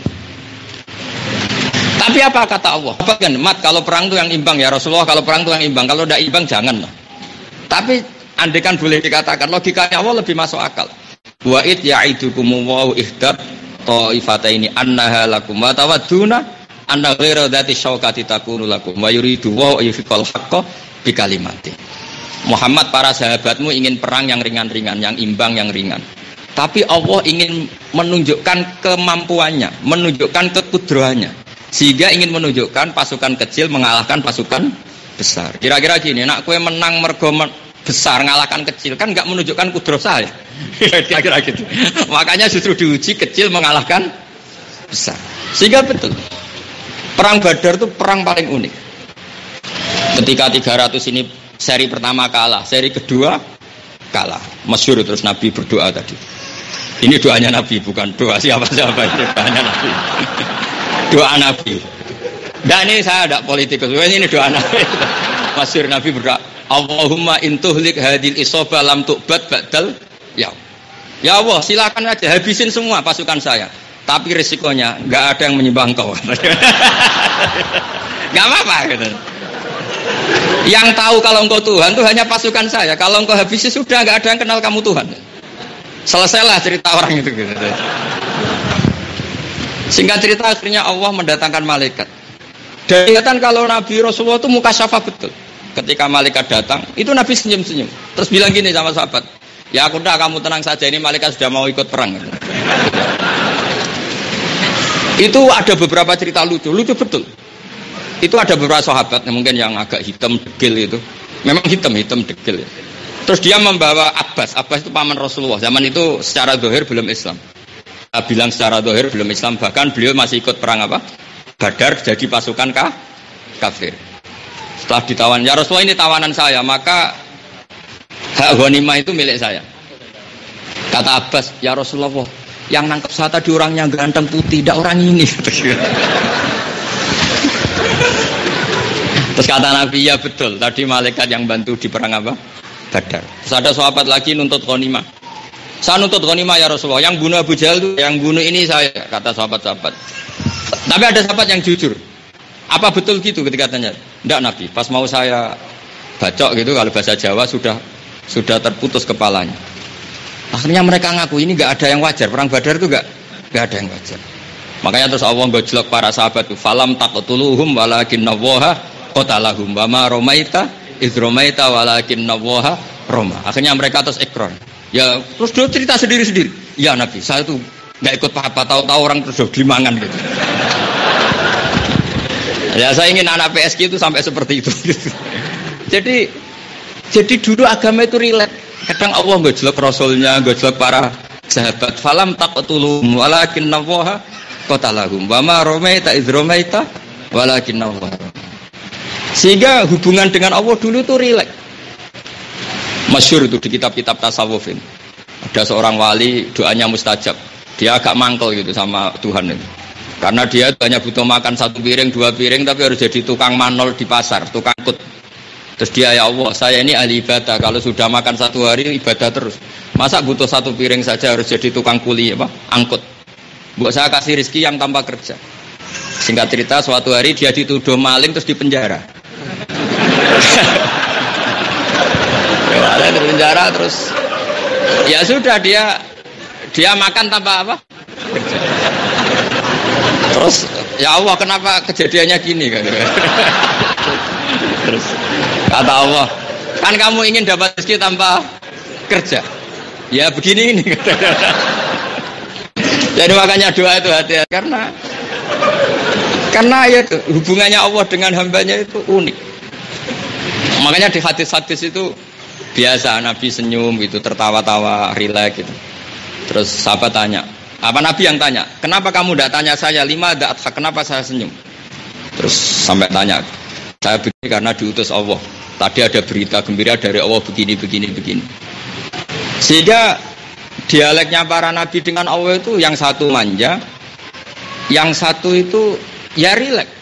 Tapi apa kata Allah? Apa kan? Mat kalau perang itu yang imbang ya Rasulullah kalau perang itu yang imbang. Kalau tidak imbang jangan. Tapi andekan boleh dikatakan logikanya Allah lebih masuk akal. Wa id ya'idukum wa ihdat ini annaha lakum wa tawadduna anna ghaira dzati syaukati takunu lakum wa yuridu wa yufiqal haqqo bi kalimati. Muhammad para sahabatmu ingin perang yang ringan-ringan, yang imbang, yang ringan. Tapi Allah ingin menunjukkan kemampuannya, menunjukkan kekudrohannya. Sehingga ingin menunjukkan pasukan kecil mengalahkan pasukan besar. Kira-kira gini, nak kue menang mergo besar ngalahkan kecil kan nggak menunjukkan kudroh saya. Kira-kira gitu. Makanya justru diuji kecil mengalahkan besar. Sehingga betul. Perang Badar itu perang paling unik. Ketika 300 ini Seri pertama kalah, seri kedua kalah. Masyur terus Nabi berdoa tadi. Ini doanya Nabi, bukan doa siapa-siapa ini doanya Nabi. doa Nabi. Dan ini saya tidak politikus, ini doa Nabi. Masyur Nabi berdoa, Allahumma intuhlik hadil isoba lam tu'bad ba'dal ya. Ya Allah, silakan aja habisin semua pasukan saya. Tapi resikonya nggak ada yang menyembah engkau. Gak apa-apa gitu. Yang tahu kalau engkau Tuhan itu hanya pasukan saya. Kalau engkau habisi sudah nggak ada yang kenal kamu Tuhan. Selesailah cerita orang itu. Gitu. Singkat cerita akhirnya Allah mendatangkan malaikat. Dan kelihatan kalau Nabi Rasulullah itu muka syafa betul. Ketika malaikat datang, itu Nabi senyum-senyum. Terus bilang gini sama sahabat, ya aku udah kamu tenang saja ini malaikat sudah mau ikut perang. itu ada beberapa cerita lucu, lucu betul. Itu ada beberapa sahabat yang mungkin yang agak hitam degil itu. Memang hitam hitam degil. Terus dia membawa Abbas. Abbas itu paman Rasulullah. Zaman itu secara dohir belum Islam. Nah, bilang secara dohir belum Islam. Bahkan beliau masih ikut perang apa? Badar jadi pasukan kah? kafir. Setelah ditawan, ya Rasulullah ini tawanan saya, maka hak ghanimah itu milik saya. Kata Abbas, ya Rasulullah, yang nangkep saya tadi orangnya ganteng putih, tidak orang ini. Terus kata Nabi, ya betul. Tadi malaikat yang bantu di perang apa? Badar. Terus ada sahabat lagi nuntut ghanimah. Saya nuntut ghanimah ya Rasulullah. Yang bunuh Abu Jahal itu, yang bunuh ini saya, kata sahabat-sahabat. Tapi ada sahabat yang jujur. Apa betul gitu ketika tanya? Tidak Nabi. Pas mau saya bacok gitu, kalau bahasa Jawa sudah sudah terputus kepalanya. Akhirnya mereka ngaku ini nggak ada yang wajar. Perang Badar itu nggak nggak ada yang wajar. Makanya terus Allah gojlok para sahabat itu falam takutuluhum walakin nawaha qatalahum wa ma romaita id romaita walakin nawaha roma. Akhirnya mereka terus ekron. Ya terus dia cerita sendiri-sendiri. Ya Nabi, saya tuh nggak ikut apa-apa tahu-tahu orang terus gelimangan gitu. ya saya ingin anak PSG itu sampai seperti itu. jadi jadi dulu agama itu rileks. Kadang Allah nggak jelek rasulnya, nggak jelek para sahabat. Falam taqtulum walakin nawaha qatalahum. Wa ma romaita id romaita walakin nawaha sehingga hubungan dengan Allah dulu itu rileks. Masyur itu di kitab-kitab tasawuf ini. Ada seorang wali doanya mustajab. Dia agak mangkel gitu sama Tuhan itu. Karena dia hanya butuh makan satu piring, dua piring, tapi harus jadi tukang manol di pasar, tukang kut. Terus dia ya Allah, saya ini ahli ibadah. Kalau sudah makan satu hari ibadah terus. Masa butuh satu piring saja harus jadi tukang kuli apa? Angkut. Buat saya kasih rezeki yang tanpa kerja. Singkat cerita, suatu hari dia dituduh maling terus dipenjara ada di penjara terus. Ya sudah dia dia makan tanpa apa? Terus ya Allah kenapa kejadiannya gini? Kan terus kata Allah kan kamu ingin dapat rezeki tanpa kerja? Ya begini ini. Jadi makanya doa itu hati-hati karena karena ya hubungannya Allah dengan hambanya itu unik Makanya di hadis-hadis itu biasa Nabi senyum gitu, tertawa-tawa, rileks gitu. Terus sahabat tanya, apa Nabi yang tanya? Kenapa kamu tidak tanya saya lima tidak kenapa saya senyum? Terus sampai tanya, saya begini karena diutus Allah. Tadi ada berita gembira dari Allah begini, begini, begini. Sehingga dialeknya para nabi dengan Allah itu yang satu manja, yang satu itu ya rileks.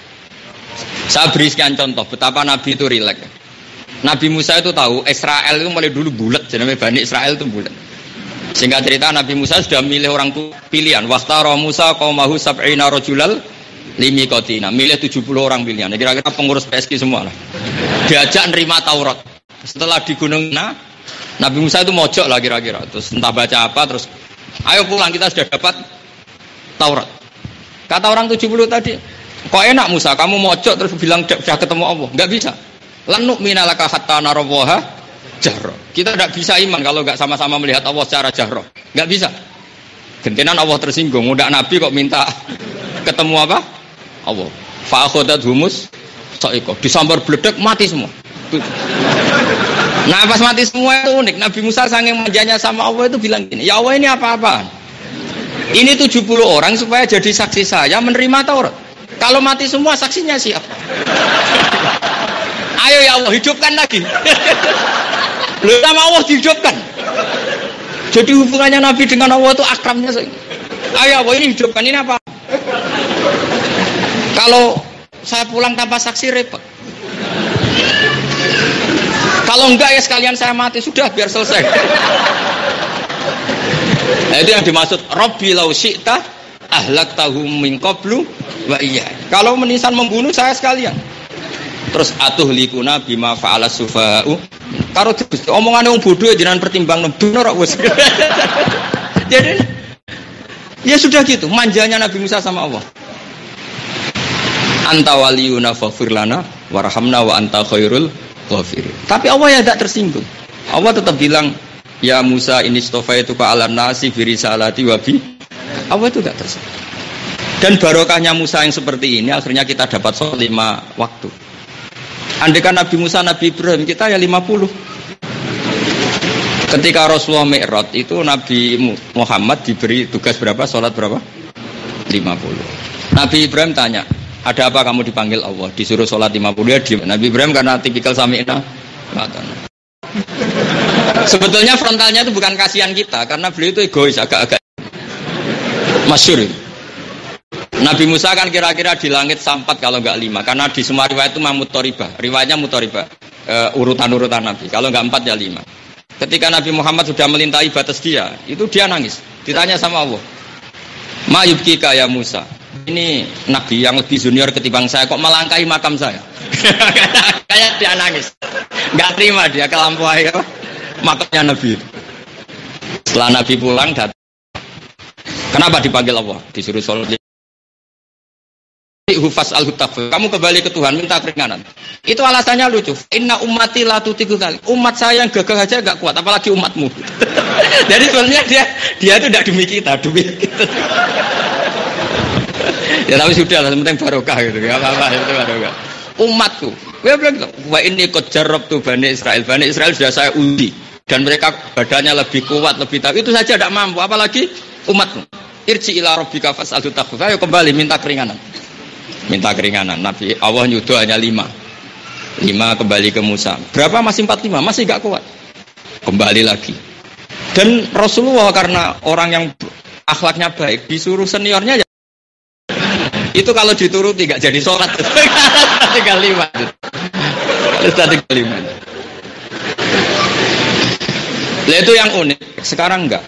Saya beri sekian contoh betapa nabi itu rileks. Nabi Musa itu tahu Israel itu mulai dulu bulat, jadi Bani Israel itu bulat. Sehingga cerita Nabi Musa sudah milih orang tuh pilihan. Wastara Musa kaumahu sab'ina rajulal limi kotina milih 70 orang pilihan kira-kira pengurus PSK semua lah diajak nerima Taurat setelah di Gunung nah, Nabi Musa itu mojok lah kira-kira terus entah baca apa terus ayo pulang kita sudah dapat Taurat kata orang 70 tadi kok enak Musa? Kamu mojok terus bilang sudah ketemu Allah? Nggak bisa. Lanuk minalaka hatta narawaha jahro kita tidak bisa iman kalau nggak sama-sama melihat Allah secara jahro nggak bisa. Gentenan Allah tersinggung. Udah Nabi kok minta ketemu apa? Allah. Fa'akhodat humus soiko. Disambar beledek mati semua. Nah pas mati semua itu unik. Nabi Musa sangat manjanya sama Allah itu bilang gini ya Allah ini apa-apaan? Ini 70 orang supaya jadi saksi saya menerima Taurat kalau mati semua saksinya siapa ayo ya Allah hidupkan lagi. Lu sama Allah dihidupkan. Jadi hubungannya Nabi dengan Allah itu akrabnya ayo Allah ini hidupkan ini apa? Kalau saya pulang tanpa saksi repot. Kalau enggak ya sekalian saya mati sudah biar selesai. Nah, itu yang dimaksud Robbi lau syi'ta ahlak tahu min qablu wa iya. Kalau menisan membunuh saya sekalian. Terus atuh likuna bima fa'ala sufa'u. Karo omongan yang bodoh ya jangan pertimbang bener wis jadi ya sudah gitu manjanya Nabi Musa sama Allah. Anta waliyuna faghfir lana warhamna wa anta khairul ghafir tapi Allah ya tidak tersinggung. Allah tetap bilang ya Musa ini stofa itu ke alam nasi birisalati wabi Allah itu tidak tersinggung dan barokahnya Musa yang seperti ini akhirnya kita dapat sholat lima waktu Andaikan Nabi Musa, Nabi Ibrahim, kita ya 50. Ketika Rasulullah Mi'raj itu Nabi Muhammad diberi tugas berapa? Sholat berapa? 50. Nabi Ibrahim tanya, ada apa kamu dipanggil Allah? Disuruh sholat 50 ya di Nabi Ibrahim karena tipikal sami'na. Sebetulnya frontalnya itu bukan kasihan kita, karena beliau itu egois, agak-agak masyur. Nabi Musa kan kira-kira di langit sampat kalau nggak lima. Karena di semua riwayat itu mamut toriba riwayatnya mutoriba uh, urutan-urutan Nabi. Kalau nggak empat ya lima. Ketika Nabi Muhammad sudah melintai batas dia itu dia nangis. Ditanya sama Allah Mayubki kaya Musa? Ini Nabi yang lebih junior ketimbang saya. Kok melangkahi makam saya? Kayak dia nangis. Nggak terima dia kelampauan makamnya Nabi. Setelah Nabi pulang datang Kenapa dipanggil Allah? Disuruh sholat. Hufas al kamu kembali ke Tuhan minta keringanan. Itu alasannya lucu. Inna umati la kali umat saya yang gagal aja gak kuat apalagi umatmu. Jadi sebenarnya dia dia itu tidak demi kita demi kita. Ya tapi sudah lah penting barokah gitu. Ya apa-apa itu barokah. Umatku. Gue bilang wah ini jarab tuh Bani Israel. Bani Israel sudah saya uji. Dan mereka badannya lebih kuat lebih tahu. Itu saja tidak mampu apalagi umatmu irji ila rabbika fas'al ayo kembali minta keringanan. Minta keringanan. Nabi Allah nyudo hanya lima. Lima kembali ke Musa. Berapa? Masih empat lima. Masih gak kuat. Kembali lagi. Dan Rasulullah karena orang yang akhlaknya baik disuruh seniornya ya. Itu kalau dituruti gak jadi sholat. Tinggal lima. Sudah lima. Itu yang unik. Sekarang enggak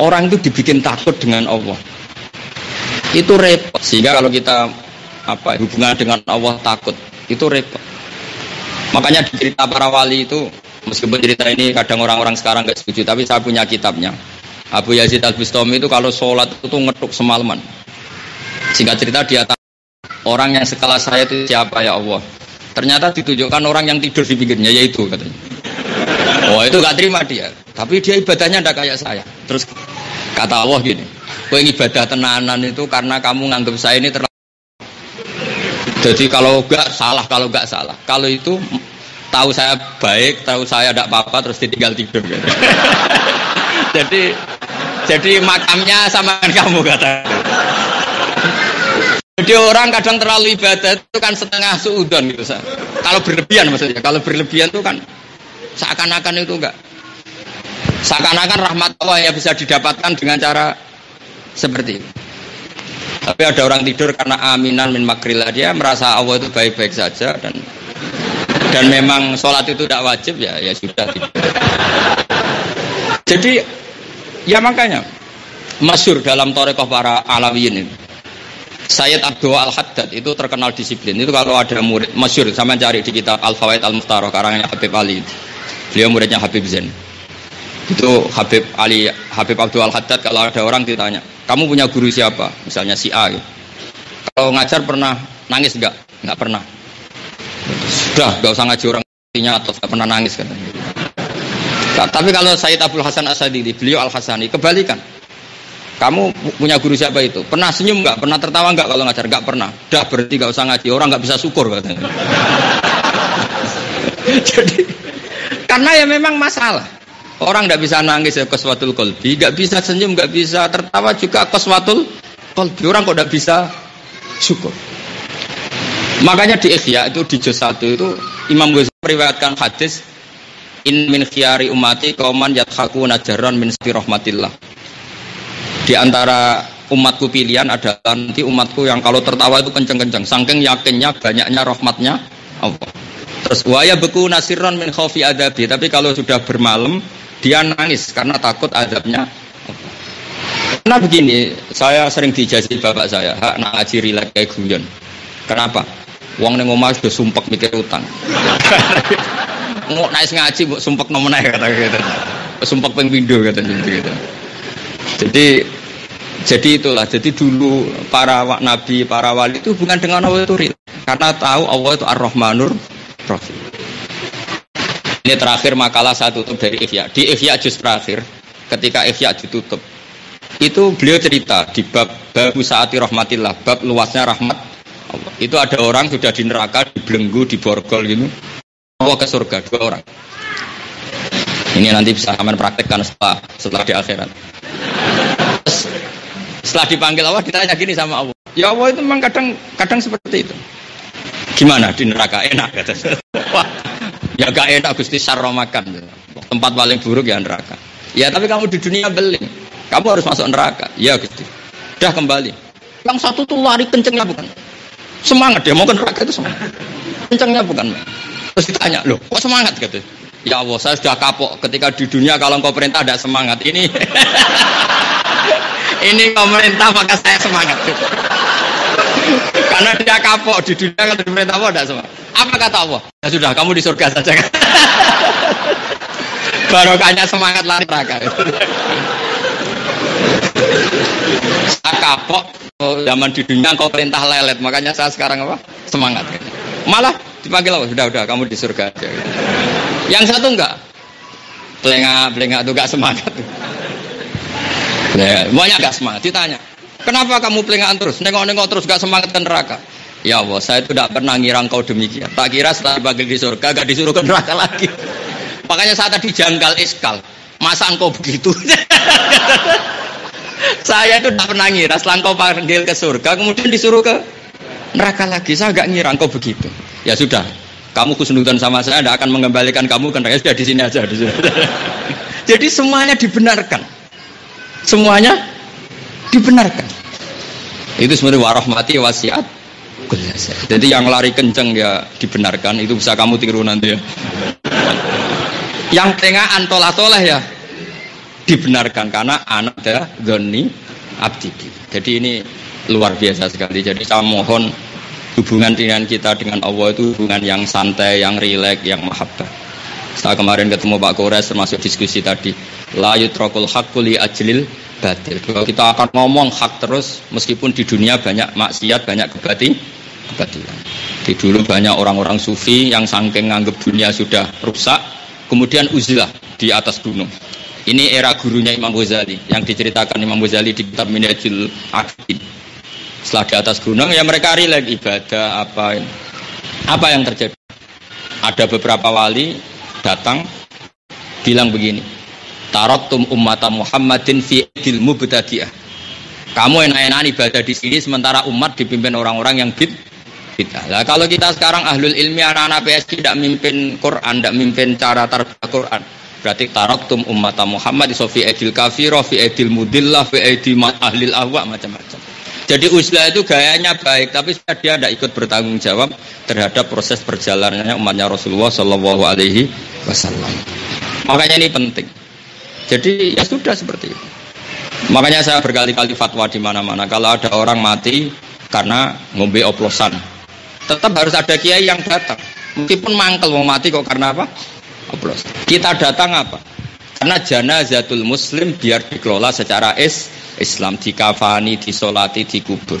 orang itu dibikin takut dengan Allah. Itu repot. Sehingga kalau kita apa hubungan dengan Allah takut itu repot. Makanya di cerita para wali itu meskipun cerita ini kadang orang-orang sekarang nggak setuju tapi saya punya kitabnya. Abu Yazid Al Bustami itu kalau sholat itu ngetuk semalaman. Singkat cerita dia tahu orang yang sekelas saya itu siapa ya Allah? Ternyata ditunjukkan orang yang tidur di pinggirnya yaitu katanya oh itu gak terima dia tapi dia ibadahnya ndak kayak saya terus kata Allah gini kau ibadah tenanan itu karena kamu nganggap saya ini terlalu jadi kalau enggak salah, kalau enggak salah. Kalau itu tahu saya baik, tahu saya tidak apa-apa, terus ditinggal tidur. Gitu. jadi jadi makamnya sama kamu kata. Jadi orang kadang terlalu ibadah itu kan setengah suudon gitu. Kalau berlebihan maksudnya, kalau berlebihan itu kan seakan-akan itu enggak. Seakan-akan rahmat Allah yang bisa didapatkan dengan cara seperti itu. Tapi ada orang tidur karena aminan min makrillah dia merasa Allah itu baik-baik saja dan dan memang sholat itu tidak wajib ya ya sudah tidur. Jadi ya makanya masyur dalam torekoh para alawiyin ini. Sayyid Abdul Al Haddad itu terkenal disiplin. Itu kalau ada murid masyur, sama cari di kitab Al Fawaid Al Muhtaroh karangannya Habib Ali. Beliau muridnya Habib Zain. Itu Habib Ali, Habib Abdul Al Haddad kalau ada orang ditanya, kamu punya guru siapa? Misalnya si A. Gitu. Kalau ngajar pernah nangis enggak? Enggak pernah. Sudah, enggak usah ngaji orang artinya atau enggak pernah nangis kan. Nah, tapi kalau Sayyid Abdul Hasan Asadili, beliau Al Hasani, kebalikan kamu punya guru siapa itu? Pernah senyum nggak? Pernah tertawa nggak kalau ngajar? Nggak pernah. Udah berarti nggak usah ngaji. Orang nggak bisa syukur katanya. Jadi karena ya memang masalah. Orang nggak bisa nangis ya koswatul kolbi, nggak bisa senyum, nggak bisa tertawa juga koswatul kolbi. Orang kok nggak bisa syukur. Makanya di Ikhya itu di juz 1 itu Imam Ghazali meriwayatkan hadis in min khiyari umati kauman yathaku najaran min rahmatillah di antara umatku pilihan adalah nanti umatku yang kalau tertawa itu kenceng-kenceng saking yakinnya banyaknya rahmatnya Allah terus waya beku nasiron min khawfi adabi. Tapi kalau sudah bermalam dia nangis karena takut adabnya karena begini saya sering dijaji bapak saya hak nak ngaji rilek kayak guyon. Kenapa? Uang neng omah sudah sumpek mikir utang. Mau naik ngaji buat sumpek nomenah kata gitu. Sumpek pengpindo kata gitu jadi jadi itulah. Jadi dulu para nabi, para wali itu bukan dengan Allah itu. Karena tahu Allah itu Ar-Rahmanur Ini terakhir makalah saya tutup dari Ihya. Di Ihya juz terakhir, ketika Ihya ditutup, itu beliau cerita di bab babu saati rahmatillah, bab luasnya rahmat Allah. Itu ada orang sudah di neraka, dibelenggu, diborgol gitu. Allah ke surga, dua orang. Ini nanti bisa aman praktekkan setelah setelah di akhirat. Setelah dipanggil Allah ditanya gini sama Allah. Ya Allah itu memang kadang kadang seperti itu. Gimana di neraka enak kata. Ya gak enak Gusti sarro makan. Tempat paling buruk ya neraka. Ya tapi kamu di dunia beling. Kamu harus masuk neraka. Ya Gusti. Udah kembali. Yang satu tuh lari kencengnya bukan. Semangat dia mau ke neraka itu semangat. Kencengnya bukan. Terus ditanya, loh kok semangat gitu? Ya Allah, saya sudah kapok ketika di dunia kalau engkau perintah ada semangat. Ini ini pemerintah maka saya semangat. Karena dia kapok di dunia kalau pemerintah Allah tidak semangat. Apa kata Allah? Ya sudah, kamu di surga saja. Barokahnya semangat lari neraka. saya kapok zaman di dunia kau perintah lelet, makanya saya sekarang apa? Semangat. Malah dipanggil Allah, sudah, sudah, kamu di surga aja. Yang satu enggak. Pelengah, pelengah itu enggak semangat. Ya, banyak enggak semangat. Ditanya, kenapa kamu pelengahan terus? Nengok-nengok terus enggak semangat ke neraka. Ya Allah, saya itu tidak pernah ngira engkau demikian. Tak kira setelah dipanggil di surga, gak disuruh ke neraka lagi. Makanya saat tadi janggal iskal. Masa engkau begitu? saya itu tidak pernah ngira setelah engkau panggil ke surga, kemudian disuruh ke neraka lagi. Saya gak ngira engkau begitu. Ya sudah, kamu kusnudan sama saya tidak akan mengembalikan kamu ke neraka sudah di sini aja jadi semuanya dibenarkan semuanya dibenarkan itu sebenarnya warahmati wasiat jadi yang lari kenceng ya dibenarkan itu bisa kamu tiru nanti ya yang tengah antolah toleh ya dibenarkan karena anak ya doni abdi jadi ini luar biasa sekali jadi saya mohon hubungan dengan kita dengan Allah itu hubungan yang santai, yang rileks, yang mahabbah. Saya kemarin ketemu Pak Kores termasuk diskusi tadi. La yutrokul hakuli ajlil batil. Kalau kita akan ngomong hak terus meskipun di dunia banyak maksiat, banyak kebati, kebatilan. Di dulu banyak orang-orang sufi yang sangking nganggap dunia sudah rusak, kemudian uzlah di atas gunung. Ini era gurunya Imam Ghazali yang diceritakan Imam Ghazali di kitab Minhajul Aqid setelah di atas gunung ya mereka rileks ibadah apa apa yang terjadi ada beberapa wali datang bilang begini taraktum ummata Muhammadin fi idil mubtadi'ah kamu enak-enakan ibadah di sini sementara umat dipimpin orang-orang yang bid bid'ah. Lah kalau kita sekarang ahlul ilmi anak-anak PSG tidak mimpin Quran, tidak mimpin cara terbaca Quran. Berarti taraktum ummata Muhammad fi edil kafirah, fi edil mudillah, fi edil ahlil ahwa macam-macam. Jadi uzlah itu gayanya baik, tapi dia tidak ikut bertanggung jawab terhadap proses perjalanannya umatnya Rasulullah Shallallahu Alaihi Wasallam. Makanya ini penting. Jadi ya sudah seperti itu. Makanya saya berkali-kali fatwa di mana-mana. Kalau ada orang mati karena ngombe oplosan. Tetap harus ada kiai yang datang. Meskipun mangkel mau mati kok karena apa? Oplosan. Kita datang apa? Karena janazatul muslim biar dikelola secara is Islam dikafani, disolati, dikubur.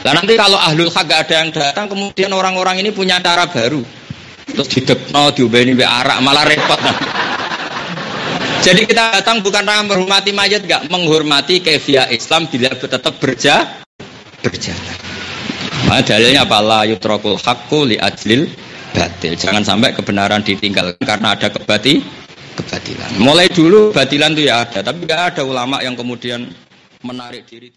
Nah nanti kalau ahlul hak ada yang datang, kemudian orang-orang ini punya cara baru. Terus didekno, diubeni be arak, malah repot. Nah. Jadi kita datang bukan karena menghormati mayat, gak menghormati kefiah Islam bila tetap berja, berjalan. Nah, dalilnya apa? La yutrakul haqqu li ajlil batil. Jangan sampai kebenaran ditinggalkan karena ada kebati, kebatilan. Mulai dulu batilan itu ya ada, tapi gak ada ulama yang kemudian menarik diri